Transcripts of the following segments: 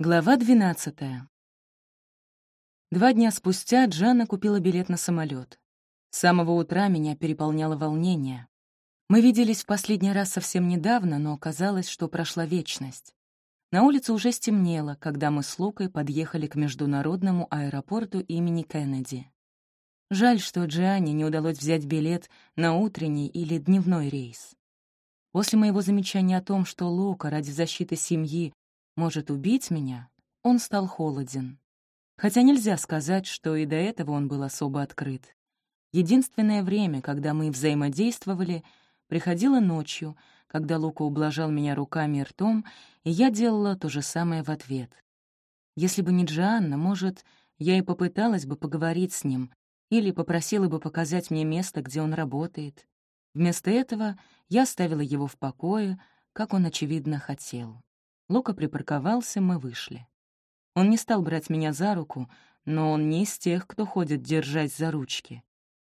Глава 12. Два дня спустя Джанна купила билет на самолет. С самого утра меня переполняло волнение. Мы виделись в последний раз совсем недавно, но казалось, что прошла вечность. На улице уже стемнело, когда мы с Лукой подъехали к международному аэропорту имени Кеннеди. Жаль, что Джианне не удалось взять билет на утренний или дневной рейс. После моего замечания о том, что Лука ради защиты семьи может убить меня, он стал холоден. Хотя нельзя сказать, что и до этого он был особо открыт. Единственное время, когда мы взаимодействовали, приходило ночью, когда Лука ублажал меня руками и ртом, и я делала то же самое в ответ. Если бы не Джоанна, может, я и попыталась бы поговорить с ним или попросила бы показать мне место, где он работает. Вместо этого я оставила его в покое, как он, очевидно, хотел. Лука припарковался, мы вышли. Он не стал брать меня за руку, но он не из тех, кто ходит держать за ручки.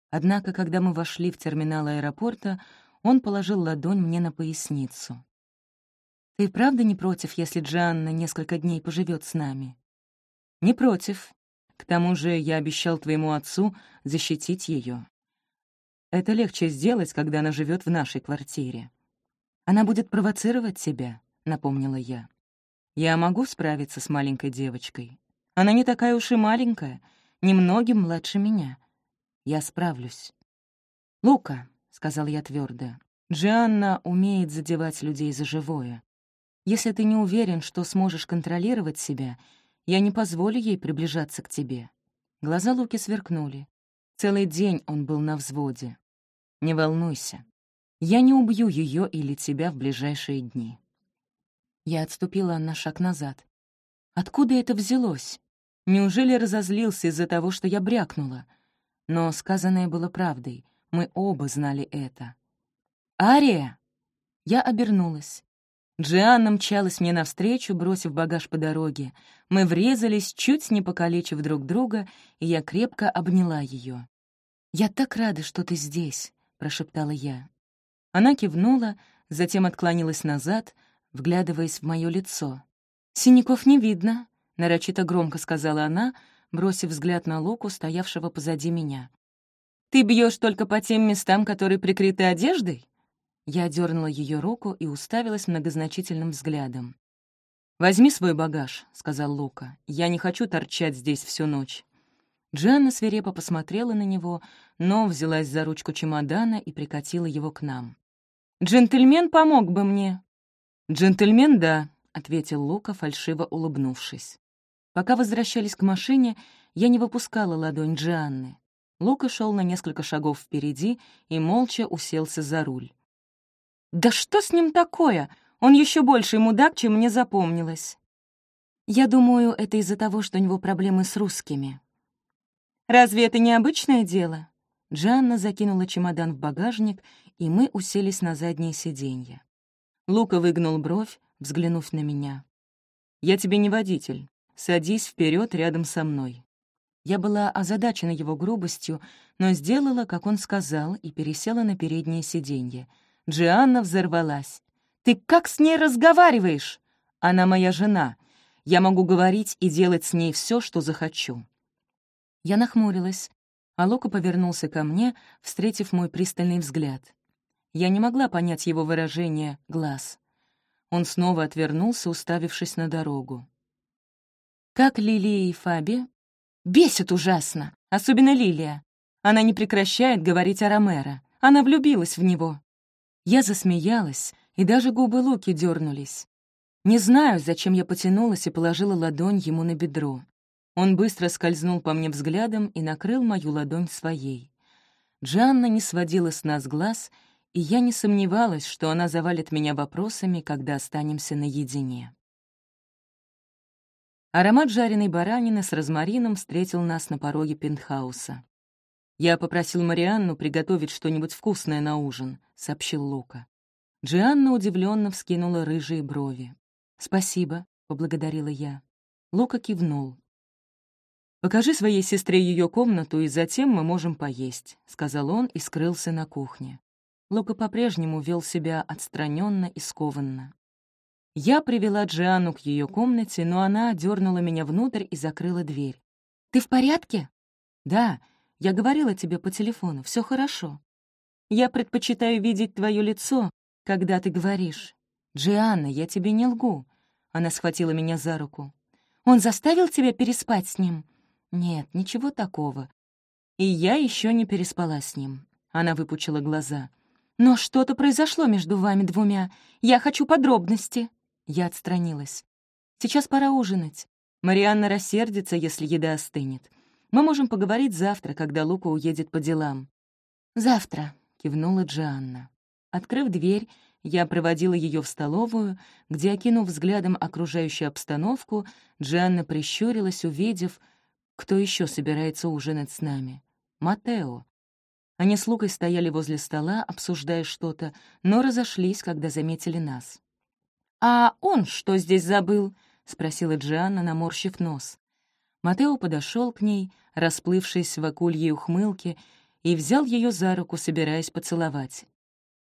Однако, когда мы вошли в терминал аэропорта, он положил ладонь мне на поясницу. «Ты правда не против, если Джанна несколько дней поживет с нами?» «Не против. К тому же я обещал твоему отцу защитить ее. Это легче сделать, когда она живет в нашей квартире. Она будет провоцировать тебя, — напомнила я. «Я могу справиться с маленькой девочкой. Она не такая уж и маленькая, немногим младше меня. Я справлюсь». «Лука», — сказал я твердо, — «Джианна умеет задевать людей за живое. Если ты не уверен, что сможешь контролировать себя, я не позволю ей приближаться к тебе». Глаза Луки сверкнули. Целый день он был на взводе. «Не волнуйся. Я не убью ее или тебя в ближайшие дни». Я отступила на шаг назад. Откуда это взялось? Неужели разозлился из-за того, что я брякнула? Но сказанное было правдой. Мы оба знали это. «Ария!» Я обернулась. Джианна мчалась мне навстречу, бросив багаж по дороге. Мы врезались, чуть не покалечив друг друга, и я крепко обняла ее. «Я так рада, что ты здесь», — прошептала я. Она кивнула, затем отклонилась назад — вглядываясь в мое лицо. «Синяков не видно», — нарочито громко сказала она, бросив взгляд на Луку, стоявшего позади меня. «Ты бьешь только по тем местам, которые прикрыты одеждой?» Я дернула ее руку и уставилась многозначительным взглядом. «Возьми свой багаж», — сказал Лука. «Я не хочу торчать здесь всю ночь». Джанна свирепо посмотрела на него, но взялась за ручку чемодана и прикатила его к нам. «Джентльмен помог бы мне», «Джентльмен, да», — ответил Лука, фальшиво улыбнувшись. Пока возвращались к машине, я не выпускала ладонь Джианны. Лука шел на несколько шагов впереди и молча уселся за руль. «Да что с ним такое? Он еще больше мудак, чем мне запомнилось». «Я думаю, это из-за того, что у него проблемы с русскими». «Разве это не обычное дело?» Джанна закинула чемодан в багажник, и мы уселись на заднее сиденье. Лука выгнул бровь, взглянув на меня. «Я тебе не водитель. Садись вперед рядом со мной». Я была озадачена его грубостью, но сделала, как он сказал, и пересела на переднее сиденье. Джианна взорвалась. «Ты как с ней разговариваешь? Она моя жена. Я могу говорить и делать с ней все, что захочу». Я нахмурилась, а Лука повернулся ко мне, встретив мой пристальный взгляд. Я не могла понять его выражение глаз. Он снова отвернулся, уставившись на дорогу. «Как Лилия и Фаби?» «Бесит ужасно, особенно Лилия. Она не прекращает говорить о Ромеро. Она влюбилась в него». Я засмеялась, и даже губы Луки дернулись. Не знаю, зачем я потянулась и положила ладонь ему на бедро. Он быстро скользнул по мне взглядом и накрыл мою ладонь своей. Джанна не сводила с нас глаз — и я не сомневалась, что она завалит меня вопросами, когда останемся наедине. Аромат жареной баранины с розмарином встретил нас на пороге пентхауса. «Я попросил Марианну приготовить что-нибудь вкусное на ужин», — сообщил Лука. Джианна удивленно вскинула рыжие брови. «Спасибо», — поблагодарила я. Лука кивнул. «Покажи своей сестре ее комнату, и затем мы можем поесть», — сказал он и скрылся на кухне. Лука по-прежнему вел себя отстраненно и скованно. Я привела Джианну к ее комнате, но она дернула меня внутрь и закрыла дверь. «Ты в порядке?» «Да, я говорила тебе по телефону, все хорошо. Я предпочитаю видеть твое лицо, когда ты говоришь. Джианна, я тебе не лгу». Она схватила меня за руку. «Он заставил тебя переспать с ним?» «Нет, ничего такого. И я еще не переспала с ним». Она выпучила глаза. «Но что-то произошло между вами двумя. Я хочу подробности». Я отстранилась. «Сейчас пора ужинать. Марианна рассердится, если еда остынет. Мы можем поговорить завтра, когда Лука уедет по делам». «Завтра», — кивнула Джианна. Открыв дверь, я проводила ее в столовую, где, окинув взглядом окружающую обстановку, Джианна прищурилась, увидев, кто еще собирается ужинать с нами. Матео. Они с Лукой стояли возле стола, обсуждая что-то, но разошлись, когда заметили нас. «А он что здесь забыл?» — спросила Джианна, наморщив нос. Матео подошел к ней, расплывшись в акульей ухмылке, и взял ее за руку, собираясь поцеловать.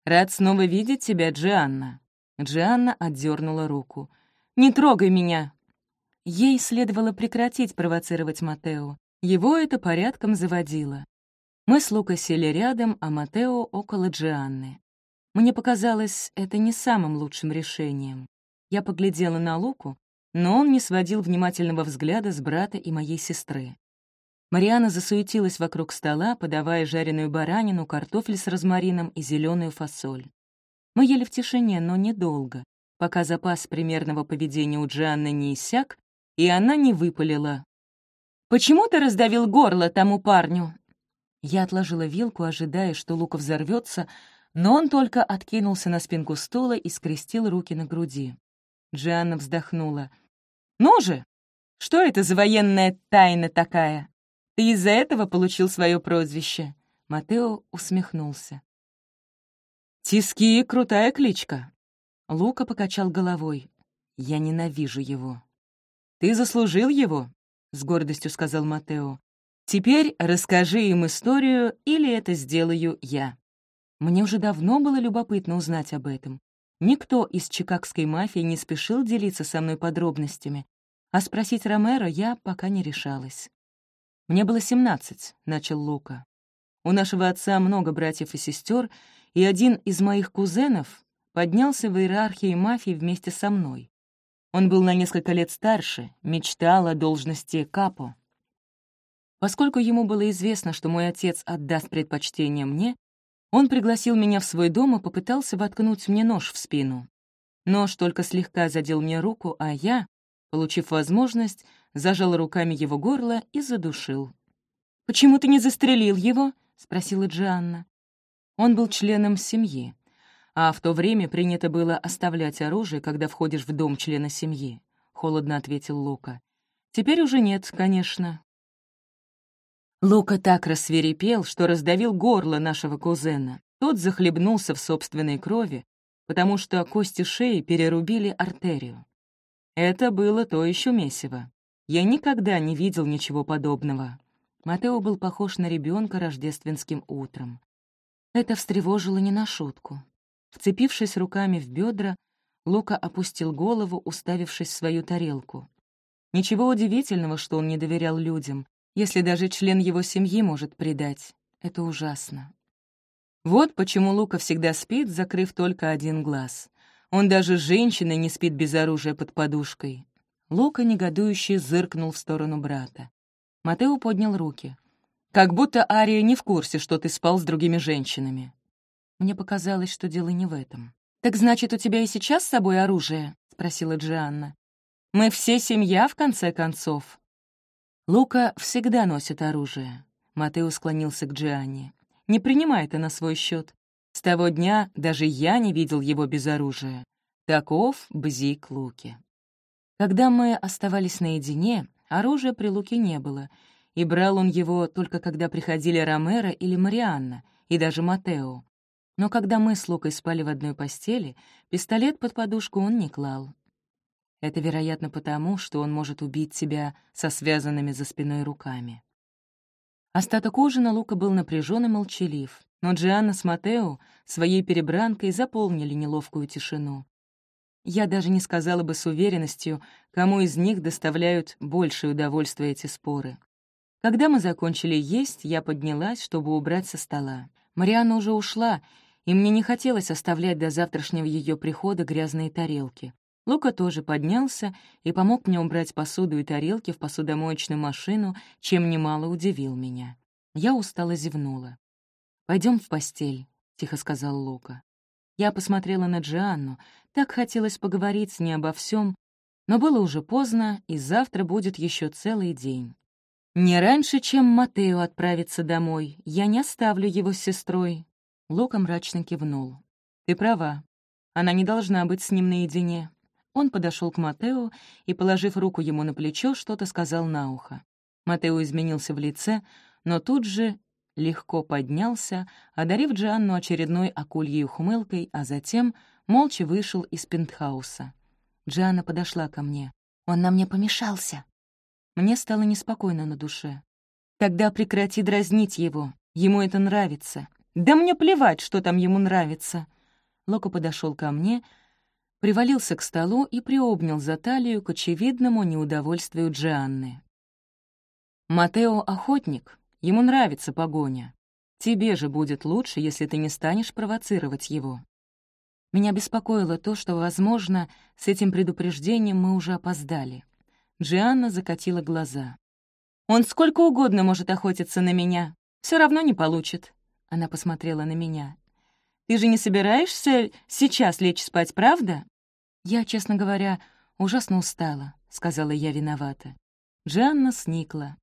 «Рад снова видеть тебя, Джианна». Джианна отдернула руку. «Не трогай меня!» Ей следовало прекратить провоцировать Матео. Его это порядком заводило. Мы с Лукой сели рядом, а Матео — около Джианны. Мне показалось это не самым лучшим решением. Я поглядела на Луку, но он не сводил внимательного взгляда с брата и моей сестры. Мариана засуетилась вокруг стола, подавая жареную баранину, картофель с розмарином и зеленую фасоль. Мы ели в тишине, но недолго, пока запас примерного поведения у Джианны не иссяк, и она не выпалила. «Почему ты раздавил горло тому парню?» Я отложила вилку, ожидая, что Лука взорвется, но он только откинулся на спинку стула и скрестил руки на груди. Джианна вздохнула. «Ну же! Что это за военная тайна такая? Ты из-за этого получил свое прозвище?» Матео усмехнулся. «Тиски — крутая кличка». Лука покачал головой. «Я ненавижу его». «Ты заслужил его», — с гордостью сказал Матео. «Теперь расскажи им историю, или это сделаю я». Мне уже давно было любопытно узнать об этом. Никто из чикагской мафии не спешил делиться со мной подробностями, а спросить Ромеро я пока не решалась. «Мне было семнадцать», — начал Лука. «У нашего отца много братьев и сестер, и один из моих кузенов поднялся в иерархии мафии вместе со мной. Он был на несколько лет старше, мечтал о должности капо. Поскольку ему было известно, что мой отец отдаст предпочтение мне, он пригласил меня в свой дом и попытался воткнуть мне нож в спину. Нож только слегка задел мне руку, а я, получив возможность, зажал руками его горло и задушил. «Почему ты не застрелил его?» — спросила Джианна. Он был членом семьи, а в то время принято было оставлять оружие, когда входишь в дом члена семьи, — холодно ответил Лука. «Теперь уже нет, конечно. Лука так рассверепел, что раздавил горло нашего кузена. Тот захлебнулся в собственной крови, потому что кости шеи перерубили артерию. Это было то еще месиво. Я никогда не видел ничего подобного. Матео был похож на ребенка рождественским утром. Это встревожило не на шутку. Вцепившись руками в бедра, Лука опустил голову, уставившись в свою тарелку. Ничего удивительного, что он не доверял людям, если даже член его семьи может предать. Это ужасно. Вот почему Лука всегда спит, закрыв только один глаз. Он даже с женщиной не спит без оружия под подушкой. Лука негодующе зыркнул в сторону брата. Матео поднял руки. «Как будто Ария не в курсе, что ты спал с другими женщинами». Мне показалось, что дело не в этом. «Так значит, у тебя и сейчас с собой оружие?» — спросила Джианна. «Мы все семья, в конце концов». Лука всегда носит оружие. Матео склонился к Джианне. Не принимай это на свой счет. С того дня даже я не видел его без оружия. Таков бзик Луки. Когда мы оставались наедине, оружия при Луке не было, и брал он его только когда приходили Ромеро или Марианна, и даже Матео. Но когда мы с Лукой спали в одной постели, пистолет под подушку он не клал. Это, вероятно, потому, что он может убить тебя со связанными за спиной руками. Остаток ужина Лука был напряжен и молчалив, но Джианна с Матео своей перебранкой заполнили неловкую тишину. Я даже не сказала бы с уверенностью, кому из них доставляют большее удовольствие эти споры. Когда мы закончили есть, я поднялась, чтобы убрать со стола. Марианна уже ушла, и мне не хотелось оставлять до завтрашнего ее прихода грязные тарелки. Лука тоже поднялся и помог мне убрать посуду и тарелки в посудомоечную машину, чем немало удивил меня. Я устало зевнула. Пойдем в постель», — тихо сказал Лука. Я посмотрела на Джианну, так хотелось поговорить с ней обо всем, но было уже поздно, и завтра будет еще целый день. «Не раньше, чем Матео отправится домой. Я не оставлю его с сестрой». Лука мрачно кивнул. «Ты права. Она не должна быть с ним наедине». Он подошел к Матео и, положив руку ему на плечо, что-то сказал на ухо. Матео изменился в лице, но тут же легко поднялся, одарив Джианну очередной акульей ухмылкой, а затем молча вышел из пентхауса. Джианна подошла ко мне. «Он на мне помешался», мне стало неспокойно на душе. «Тогда прекрати дразнить его. Ему это нравится». «Да мне плевать, что там ему нравится». Лока подошел ко мне, привалился к столу и приобнял за талию к очевидному неудовольствию Джианны. «Матео — охотник. Ему нравится погоня. Тебе же будет лучше, если ты не станешь провоцировать его». Меня беспокоило то, что, возможно, с этим предупреждением мы уже опоздали. Джианна закатила глаза. «Он сколько угодно может охотиться на меня. Все равно не получит». Она посмотрела на меня. «Ты же не собираешься сейчас лечь спать, правда?» «Я, честно говоря, ужасно устала», — сказала я виновата. Джианна сникла.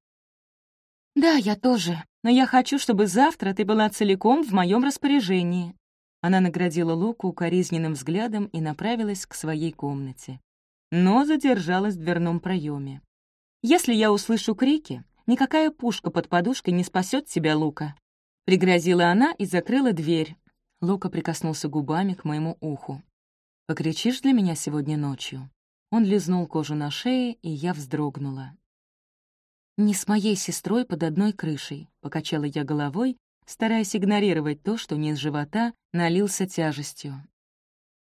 «Да, я тоже, но я хочу, чтобы завтра ты была целиком в моем распоряжении». Она наградила Луку укоризненным взглядом и направилась к своей комнате но задержалась в дверном проеме. «Если я услышу крики, никакая пушка под подушкой не спасет тебя, Лука», — пригрозила она и закрыла дверь. Лука прикоснулся губами к моему уху. «Покричишь для меня сегодня ночью?» Он лизнул кожу на шее, и я вздрогнула. «Не с моей сестрой под одной крышей», — покачала я головой, стараясь игнорировать то, что низ живота налился тяжестью.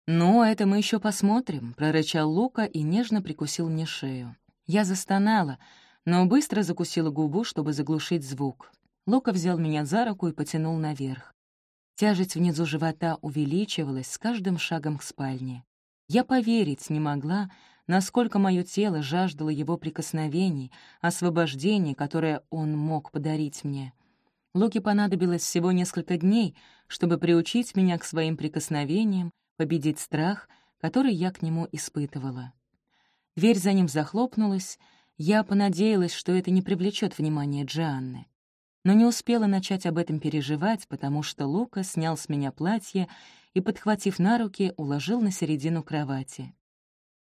«Ну, это мы еще посмотрим», — прорычал Лука и нежно прикусил мне шею. Я застонала, но быстро закусила губу, чтобы заглушить звук. Лука взял меня за руку и потянул наверх. Тяжесть внизу живота увеличивалась с каждым шагом к спальне. Я поверить не могла, насколько мое тело жаждало его прикосновений, освобождения, которое он мог подарить мне. Луке понадобилось всего несколько дней, чтобы приучить меня к своим прикосновениям победить страх, который я к нему испытывала. Дверь за ним захлопнулась, я понадеялась, что это не привлечет внимание Джианны. Но не успела начать об этом переживать, потому что Лука снял с меня платье и, подхватив на руки, уложил на середину кровати.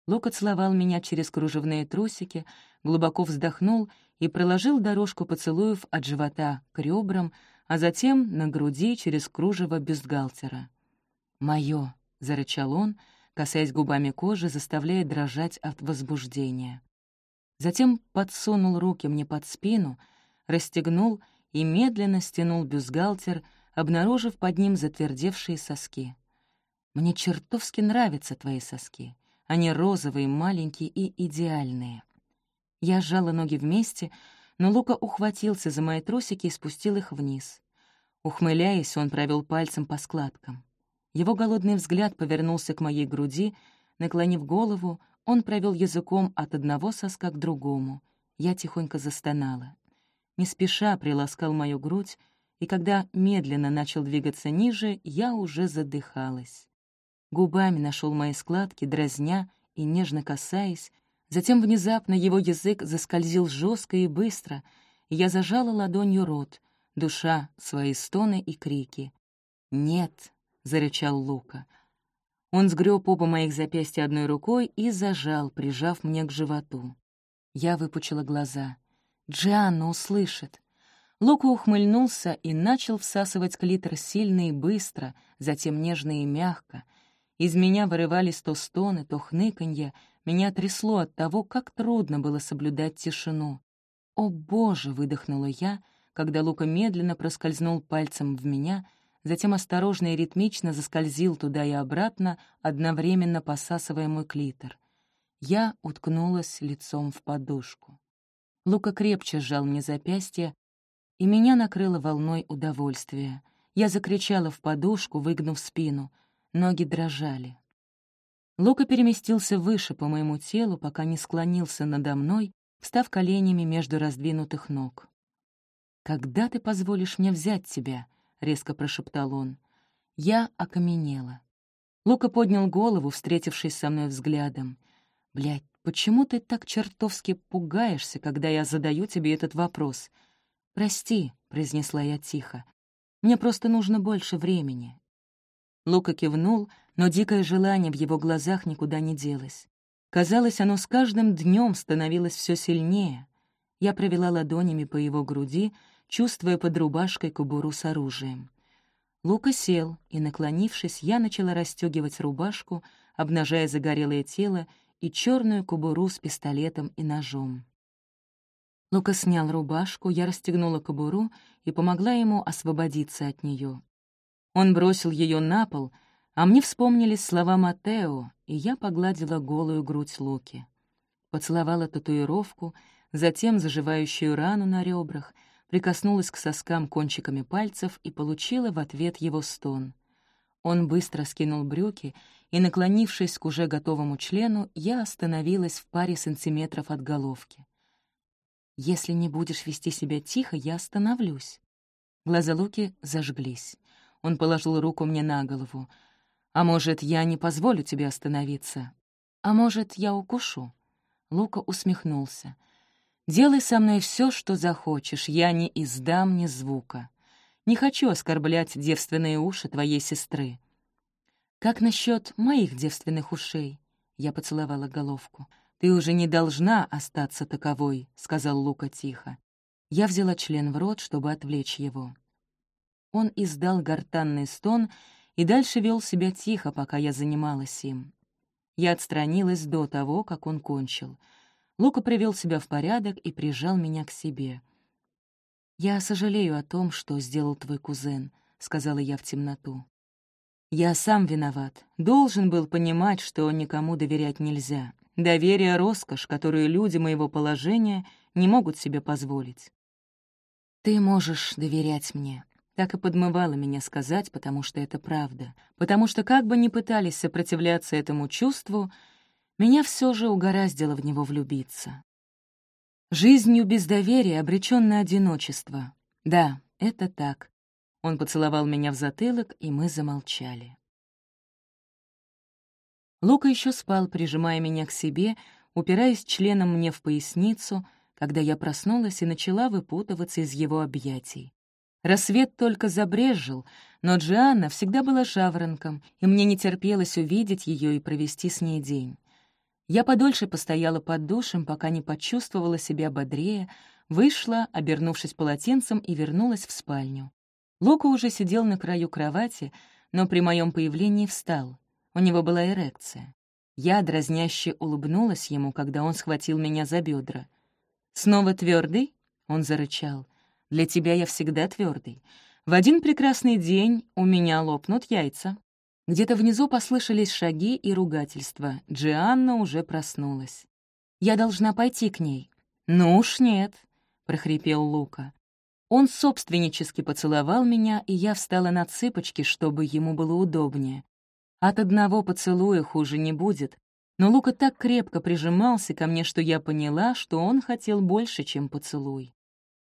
Лука целовал меня через кружевные трусики, глубоко вздохнул и проложил дорожку поцелуев от живота к ребрам, а затем на груди через кружево бюстгальтера. «Моё», — зарычал он, касаясь губами кожи, заставляя дрожать от возбуждения. Затем подсунул руки мне под спину, расстегнул и медленно стянул бюстгальтер, обнаружив под ним затвердевшие соски. «Мне чертовски нравятся твои соски. Они розовые, маленькие и идеальные». Я сжала ноги вместе, но Лука ухватился за мои трусики и спустил их вниз. Ухмыляясь, он провел пальцем по складкам. Его голодный взгляд повернулся к моей груди, наклонив голову, он провел языком от одного соска к другому. Я тихонько застонала. Не спеша приласкал мою грудь, и когда медленно начал двигаться ниже, я уже задыхалась. Губами нашел мои складки, дразня и нежно касаясь, затем внезапно его язык заскользил жестко и быстро, и я зажала ладонью рот, душа свои стоны и крики. «Нет, — зарычал Лука. Он сгреб оба моих запястья одной рукой и зажал, прижав мне к животу. Я выпучила глаза. Джианна услышит. Лука ухмыльнулся и начал всасывать клитор сильно и быстро, затем нежно и мягко. Из меня вырывались то стоны, то хныканье. Меня трясло от того, как трудно было соблюдать тишину. «О, Боже!» — выдохнула я, когда Лука медленно проскользнул пальцем в меня — затем осторожно и ритмично заскользил туда и обратно, одновременно посасывая мой клитор. Я уткнулась лицом в подушку. Лука крепче сжал мне запястье, и меня накрыло волной удовольствия. Я закричала в подушку, выгнув спину. Ноги дрожали. Лука переместился выше по моему телу, пока не склонился надо мной, встав коленями между раздвинутых ног. «Когда ты позволишь мне взять тебя?» — резко прошептал он. Я окаменела. Лука поднял голову, встретившись со мной взглядом. «Блядь, почему ты так чертовски пугаешься, когда я задаю тебе этот вопрос?» «Прости», — произнесла я тихо. «Мне просто нужно больше времени». Лука кивнул, но дикое желание в его глазах никуда не делось. Казалось, оно с каждым днем становилось все сильнее. Я провела ладонями по его груди, чувствуя под рубашкой кобуру с оружием. Лука сел, и, наклонившись, я начала расстегивать рубашку, обнажая загорелое тело и черную кобуру с пистолетом и ножом. Лука снял рубашку, я расстегнула кобуру и помогла ему освободиться от нее. Он бросил ее на пол, а мне вспомнились слова Матео, и я погладила голую грудь Луки. Поцеловала татуировку, затем заживающую рану на ребрах — прикоснулась к соскам кончиками пальцев и получила в ответ его стон. Он быстро скинул брюки, и, наклонившись к уже готовому члену, я остановилась в паре сантиметров от головки. «Если не будешь вести себя тихо, я остановлюсь». Глаза Луки зажглись. Он положил руку мне на голову. «А может, я не позволю тебе остановиться? А может, я укушу?» Лука усмехнулся — Делай со мной все, что захочешь, я не издам ни звука. Не хочу оскорблять девственные уши твоей сестры. Как насчет моих девственных ушей? Я поцеловала головку. Ты уже не должна остаться таковой, сказал Лука тихо. Я взяла член в рот, чтобы отвлечь его. Он издал гортанный стон и дальше вел себя тихо, пока я занималась им. Я отстранилась до того, как он кончил — Лука привел себя в порядок и прижал меня к себе. «Я сожалею о том, что сделал твой кузен», — сказала я в темноту. «Я сам виноват. Должен был понимать, что никому доверять нельзя. Доверие — роскошь, которую люди моего положения не могут себе позволить. Ты можешь доверять мне». Так и подмывало меня сказать, потому что это правда. Потому что как бы ни пытались сопротивляться этому чувству, меня все же угораздило в него влюбиться. Жизнью без доверия обречён на одиночество. Да, это так. Он поцеловал меня в затылок, и мы замолчали. Лука еще спал, прижимая меня к себе, упираясь членом мне в поясницу, когда я проснулась и начала выпутываться из его объятий. Рассвет только забрежил, но Джианна всегда была жаворонком, и мне не терпелось увидеть ее и провести с ней день. Я подольше постояла под душем, пока не почувствовала себя бодрее, вышла, обернувшись полотенцем, и вернулась в спальню. Лука уже сидел на краю кровати, но при моем появлении встал. У него была эрекция. Я дразняще улыбнулась ему, когда он схватил меня за бедра. «Снова твердый? он зарычал. «Для тебя я всегда твердый. В один прекрасный день у меня лопнут яйца». Где-то внизу послышались шаги и ругательства. Джианна уже проснулась. «Я должна пойти к ней». «Ну уж нет», — прохрипел Лука. Он собственнически поцеловал меня, и я встала на цыпочки, чтобы ему было удобнее. От одного поцелуя хуже не будет, но Лука так крепко прижимался ко мне, что я поняла, что он хотел больше, чем поцелуй.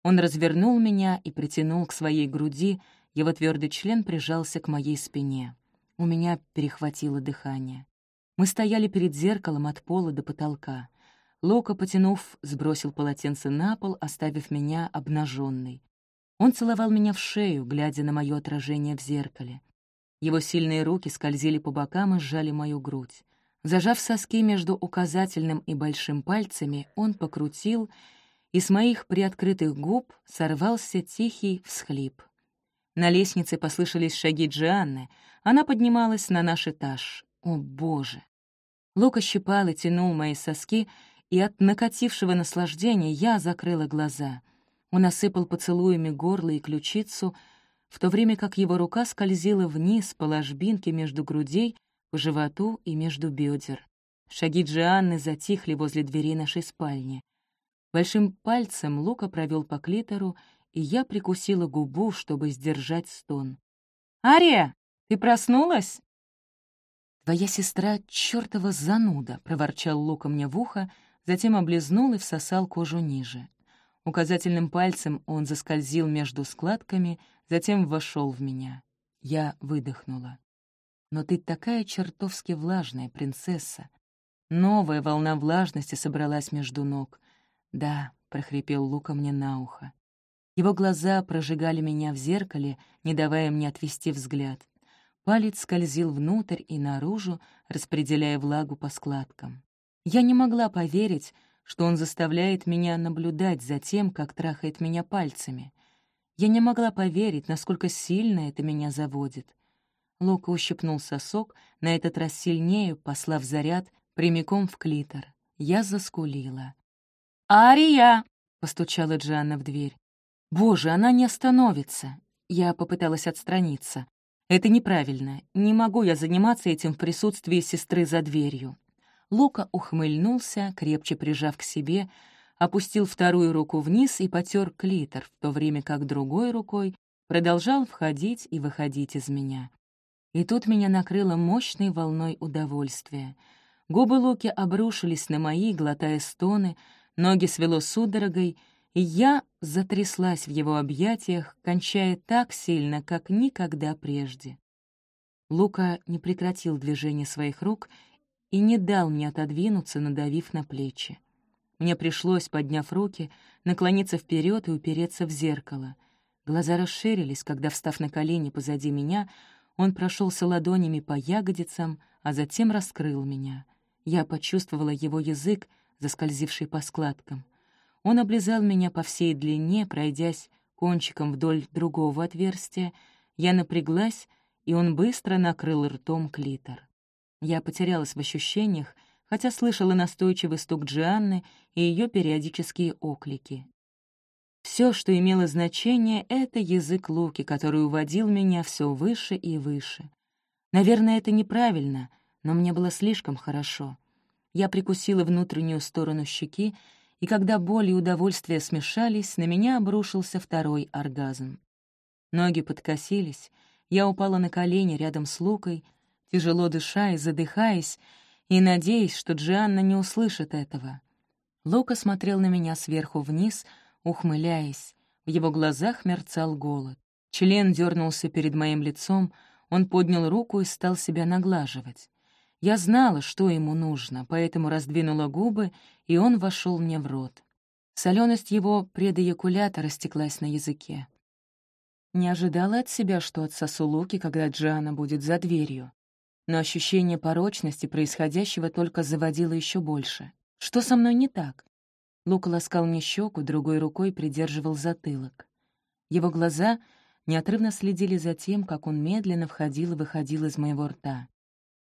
Он развернул меня и притянул к своей груди, его твердый член прижался к моей спине. У меня перехватило дыхание. Мы стояли перед зеркалом от пола до потолка. Лока, потянув, сбросил полотенце на пол, оставив меня обнаженной. Он целовал меня в шею, глядя на мое отражение в зеркале. Его сильные руки скользили по бокам и сжали мою грудь. Зажав соски между указательным и большим пальцами, он покрутил, и с моих приоткрытых губ сорвался тихий всхлип. На лестнице послышались шаги Джианны. Она поднималась на наш этаж. О, боже! Лука щипал и тянул мои соски, и от накатившего наслаждения я закрыла глаза. Он осыпал поцелуями горло и ключицу, в то время как его рука скользила вниз по ложбинке между грудей, по животу и между бедер. Шаги Джианны затихли возле двери нашей спальни. Большим пальцем Лука провел по клитору, и я прикусила губу, чтобы сдержать стон. «Ария, ты проснулась?» «Твоя сестра — чёртова зануда», — проворчал Лука мне в ухо, затем облизнул и всосал кожу ниже. Указательным пальцем он заскользил между складками, затем вошел в меня. Я выдохнула. «Но ты такая чертовски влажная, принцесса!» Новая волна влажности собралась между ног. «Да», — прохрипел Лука мне на ухо. Его глаза прожигали меня в зеркале, не давая мне отвести взгляд. Палец скользил внутрь и наружу, распределяя влагу по складкам. Я не могла поверить, что он заставляет меня наблюдать за тем, как трахает меня пальцами. Я не могла поверить, насколько сильно это меня заводит. Лука ущипнул сосок, на этот раз сильнее, послав заряд прямиком в клитор. Я заскулила. «Ария!» — постучала Джанна в дверь. «Боже, она не остановится!» Я попыталась отстраниться. «Это неправильно. Не могу я заниматься этим в присутствии сестры за дверью». Лука ухмыльнулся, крепче прижав к себе, опустил вторую руку вниз и потер клитор, в то время как другой рукой продолжал входить и выходить из меня. И тут меня накрыло мощной волной удовольствия. Губы Луки обрушились на мои, глотая стоны, ноги свело судорогой, и я затряслась в его объятиях, кончая так сильно, как никогда прежде. Лука не прекратил движение своих рук и не дал мне отодвинуться, надавив на плечи. Мне пришлось, подняв руки, наклониться вперед и упереться в зеркало. Глаза расширились, когда, встав на колени позади меня, он прошелся ладонями по ягодицам, а затем раскрыл меня. Я почувствовала его язык, заскользивший по складкам. Он облизал меня по всей длине, пройдясь кончиком вдоль другого отверстия. Я напряглась, и он быстро накрыл ртом клитор. Я потерялась в ощущениях, хотя слышала настойчивый стук Джианны и ее периодические оклики. Все, что имело значение, — это язык Луки, который уводил меня все выше и выше. Наверное, это неправильно, но мне было слишком хорошо. Я прикусила внутреннюю сторону щеки, и когда боль и удовольствие смешались, на меня обрушился второй оргазм. Ноги подкосились, я упала на колени рядом с Лукой — тяжело дыша и задыхаясь, и надеясь, что Джианна не услышит этого. Лука смотрел на меня сверху вниз, ухмыляясь. В его глазах мерцал голод. Член дернулся перед моим лицом, он поднял руку и стал себя наглаживать. Я знала, что ему нужно, поэтому раздвинула губы, и он вошел мне в рот. Соленость его предоякулята растеклась на языке. Не ожидала от себя, что отсосу Луки, когда Джиана будет за дверью но ощущение порочности происходящего только заводило еще больше. Что со мной не так? Лука ласкал мне щеку, другой рукой придерживал затылок. Его глаза неотрывно следили за тем, как он медленно входил и выходил из моего рта.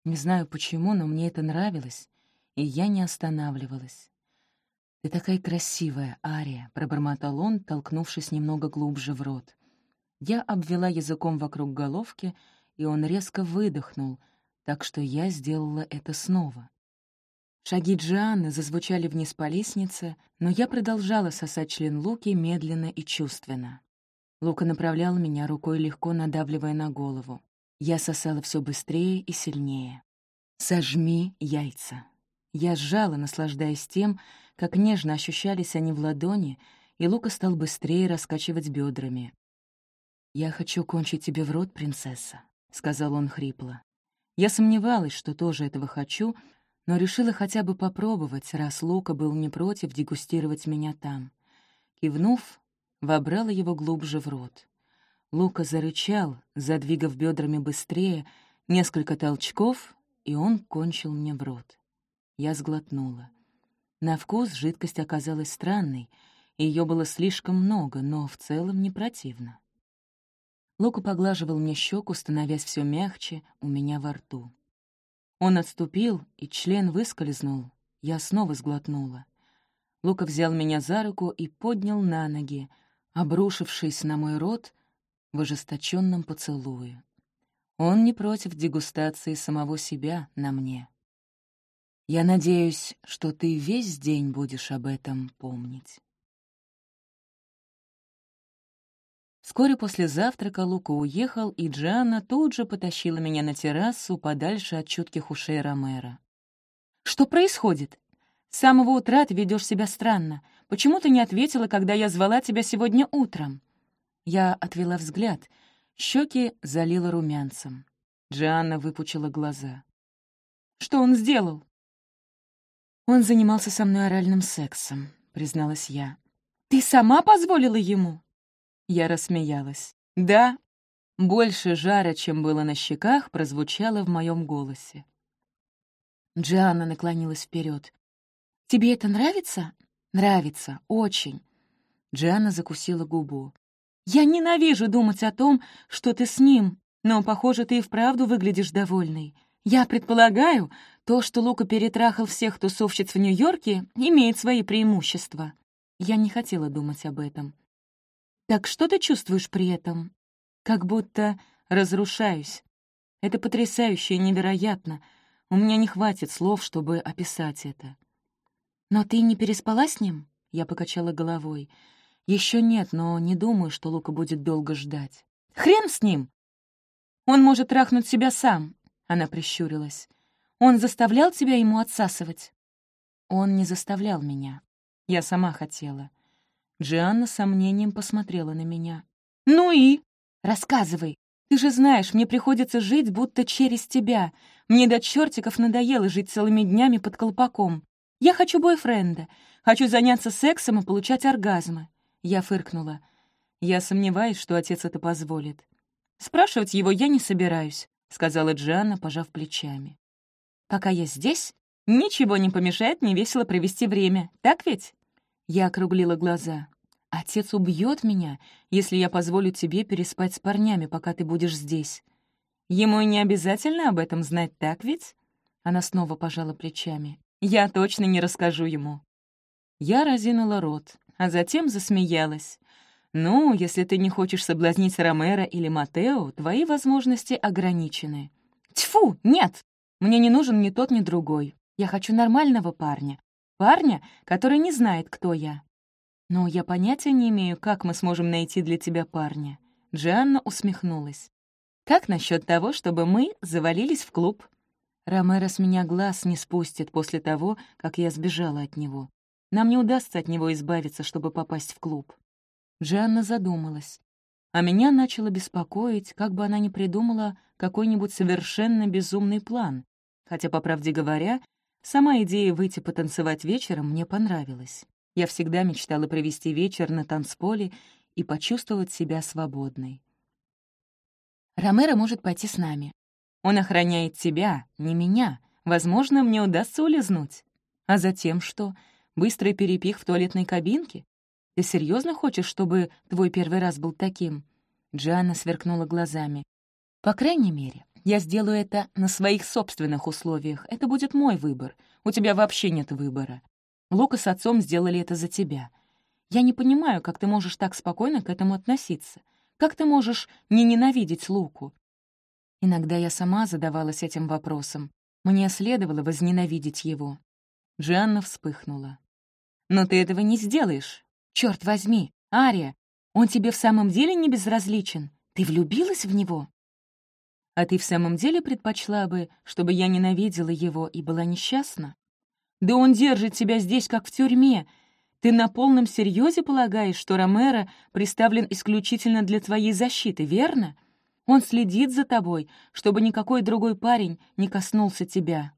Не знаю почему, но мне это нравилось, и я не останавливалась. «Ты такая красивая, Ария», — пробормотал он, толкнувшись немного глубже в рот. Я обвела языком вокруг головки, и он резко выдохнул — так что я сделала это снова. Шаги Джианны зазвучали вниз по лестнице, но я продолжала сосать член Луки медленно и чувственно. Лука направлял меня рукой, легко надавливая на голову. Я сосала все быстрее и сильнее. «Сожми яйца». Я сжала, наслаждаясь тем, как нежно ощущались они в ладони, и Лука стал быстрее раскачивать бедрами. «Я хочу кончить тебе в рот, принцесса», — сказал он хрипло. Я сомневалась, что тоже этого хочу, но решила хотя бы попробовать, раз Лука был не против дегустировать меня там. Кивнув, вобрала его глубже в рот. Лука зарычал, задвигав бедрами быстрее, несколько толчков, и он кончил мне в рот. Я сглотнула. На вкус жидкость оказалась странной, ее было слишком много, но в целом не противно. Лука поглаживал мне щеку, становясь все мягче у меня во рту. Он отступил, и член выскользнул. Я снова сглотнула. Лука взял меня за руку и поднял на ноги. Обрушившись на мой рот, в ожесточенном поцелуе. Он не против дегустации самого себя на мне. Я надеюсь, что ты весь день будешь об этом помнить. Вскоре после завтрака Лука уехал, и Джанна тут же потащила меня на террасу подальше от чутких ушей Ромера. «Что происходит? С самого утра ты ведешь себя странно. Почему ты не ответила, когда я звала тебя сегодня утром?» Я отвела взгляд. Щеки залила румянцем. Джанна выпучила глаза. «Что он сделал?» «Он занимался со мной оральным сексом», — призналась я. «Ты сама позволила ему?» Я рассмеялась. «Да». Больше жара, чем было на щеках, прозвучало в моем голосе. Джианна наклонилась вперед. «Тебе это нравится?» «Нравится, очень». Джианна закусила губу. «Я ненавижу думать о том, что ты с ним, но, похоже, ты и вправду выглядишь довольной. Я предполагаю, то, что Лука перетрахал всех тусовщиц в Нью-Йорке, имеет свои преимущества. Я не хотела думать об этом. Так что ты чувствуешь при этом? Как будто разрушаюсь. Это потрясающе и невероятно. У меня не хватит слов, чтобы описать это. Но ты не переспала с ним? Я покачала головой. Еще нет, но не думаю, что Лука будет долго ждать. Хрен с ним! Он может трахнуть себя сам, она прищурилась. Он заставлял тебя ему отсасывать? Он не заставлял меня. Я сама хотела. Джианна с сомнением посмотрела на меня. «Ну и? Рассказывай. Ты же знаешь, мне приходится жить будто через тебя. Мне до чертиков надоело жить целыми днями под колпаком. Я хочу бойфренда. Хочу заняться сексом и получать оргазмы». Я фыркнула. Я сомневаюсь, что отец это позволит. «Спрашивать его я не собираюсь», — сказала Джианна, пожав плечами. Пока я здесь, ничего не помешает мне весело провести время, так ведь?» Я округлила глаза. «Отец убьет меня, если я позволю тебе переспать с парнями, пока ты будешь здесь. Ему не обязательно об этом знать, так ведь?» Она снова пожала плечами. «Я точно не расскажу ему». Я разинула рот, а затем засмеялась. «Ну, если ты не хочешь соблазнить Ромера или Матео, твои возможности ограничены». «Тьфу, нет!» Мне не нужен ни тот, ни другой. Я хочу нормального парня. Парня, который не знает, кто я. Но я понятия не имею, как мы сможем найти для тебя парня. Джианна усмехнулась. Как насчет того, чтобы мы завалились в клуб? Ромеро с меня глаз не спустит после того, как я сбежала от него. Нам не удастся от него избавиться, чтобы попасть в клуб. Джианна задумалась. А меня начало беспокоить, как бы она ни придумала какой-нибудь совершенно безумный план, хотя, по правде говоря, сама идея выйти потанцевать вечером мне понравилась. Я всегда мечтала провести вечер на танцполе и почувствовать себя свободной. Ромеро может пойти с нами. Он охраняет тебя, не меня. Возможно, мне удастся улизнуть. А затем что? Быстрый перепих в туалетной кабинке? Ты серьезно хочешь, чтобы твой первый раз был таким?» Джанна сверкнула глазами. «По крайней мере, я сделаю это на своих собственных условиях. Это будет мой выбор. У тебя вообще нет выбора. Лука с отцом сделали это за тебя. Я не понимаю, как ты можешь так спокойно к этому относиться. Как ты можешь не ненавидеть Луку? Иногда я сама задавалась этим вопросом. Мне следовало возненавидеть его. Джанна вспыхнула. «Но ты этого не сделаешь. Черт возьми, Ария, он тебе в самом деле не безразличен. Ты влюбилась в него?» А ты в самом деле предпочла бы, чтобы я ненавидела его и была несчастна? Да он держит тебя здесь, как в тюрьме. Ты на полном серьезе полагаешь, что Ромеро приставлен исключительно для твоей защиты, верно? Он следит за тобой, чтобы никакой другой парень не коснулся тебя.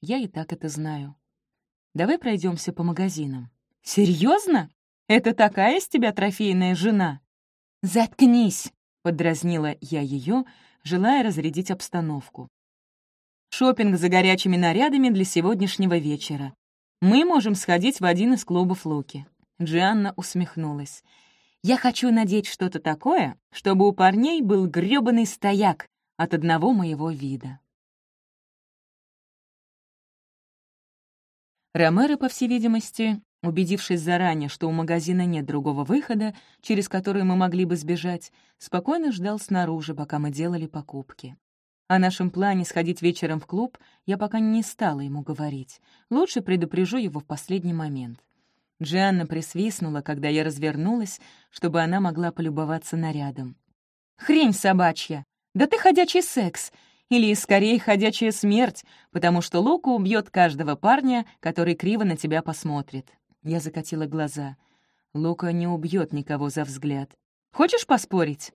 Я и так это знаю. Давай пройдемся по магазинам. Серьезно? Это такая из тебя трофейная жена? Заткнись, подразнила я ее, желая разрядить обстановку. Шопинг за горячими нарядами для сегодняшнего вечера. Мы можем сходить в один из клубов Луки. Джианна усмехнулась. «Я хочу надеть что-то такое, чтобы у парней был грёбаный стояк от одного моего вида». Ромеро, по всей видимости, Убедившись заранее, что у магазина нет другого выхода, через который мы могли бы сбежать, спокойно ждал снаружи, пока мы делали покупки. О нашем плане сходить вечером в клуб я пока не стала ему говорить. Лучше предупрежу его в последний момент. Джианна присвистнула, когда я развернулась, чтобы она могла полюбоваться нарядом. «Хрень собачья! Да ты ходячий секс! Или, скорее, ходячая смерть, потому что Лука убьет каждого парня, который криво на тебя посмотрит». Я закатила глаза. Лука не убьет никого за взгляд. «Хочешь поспорить?»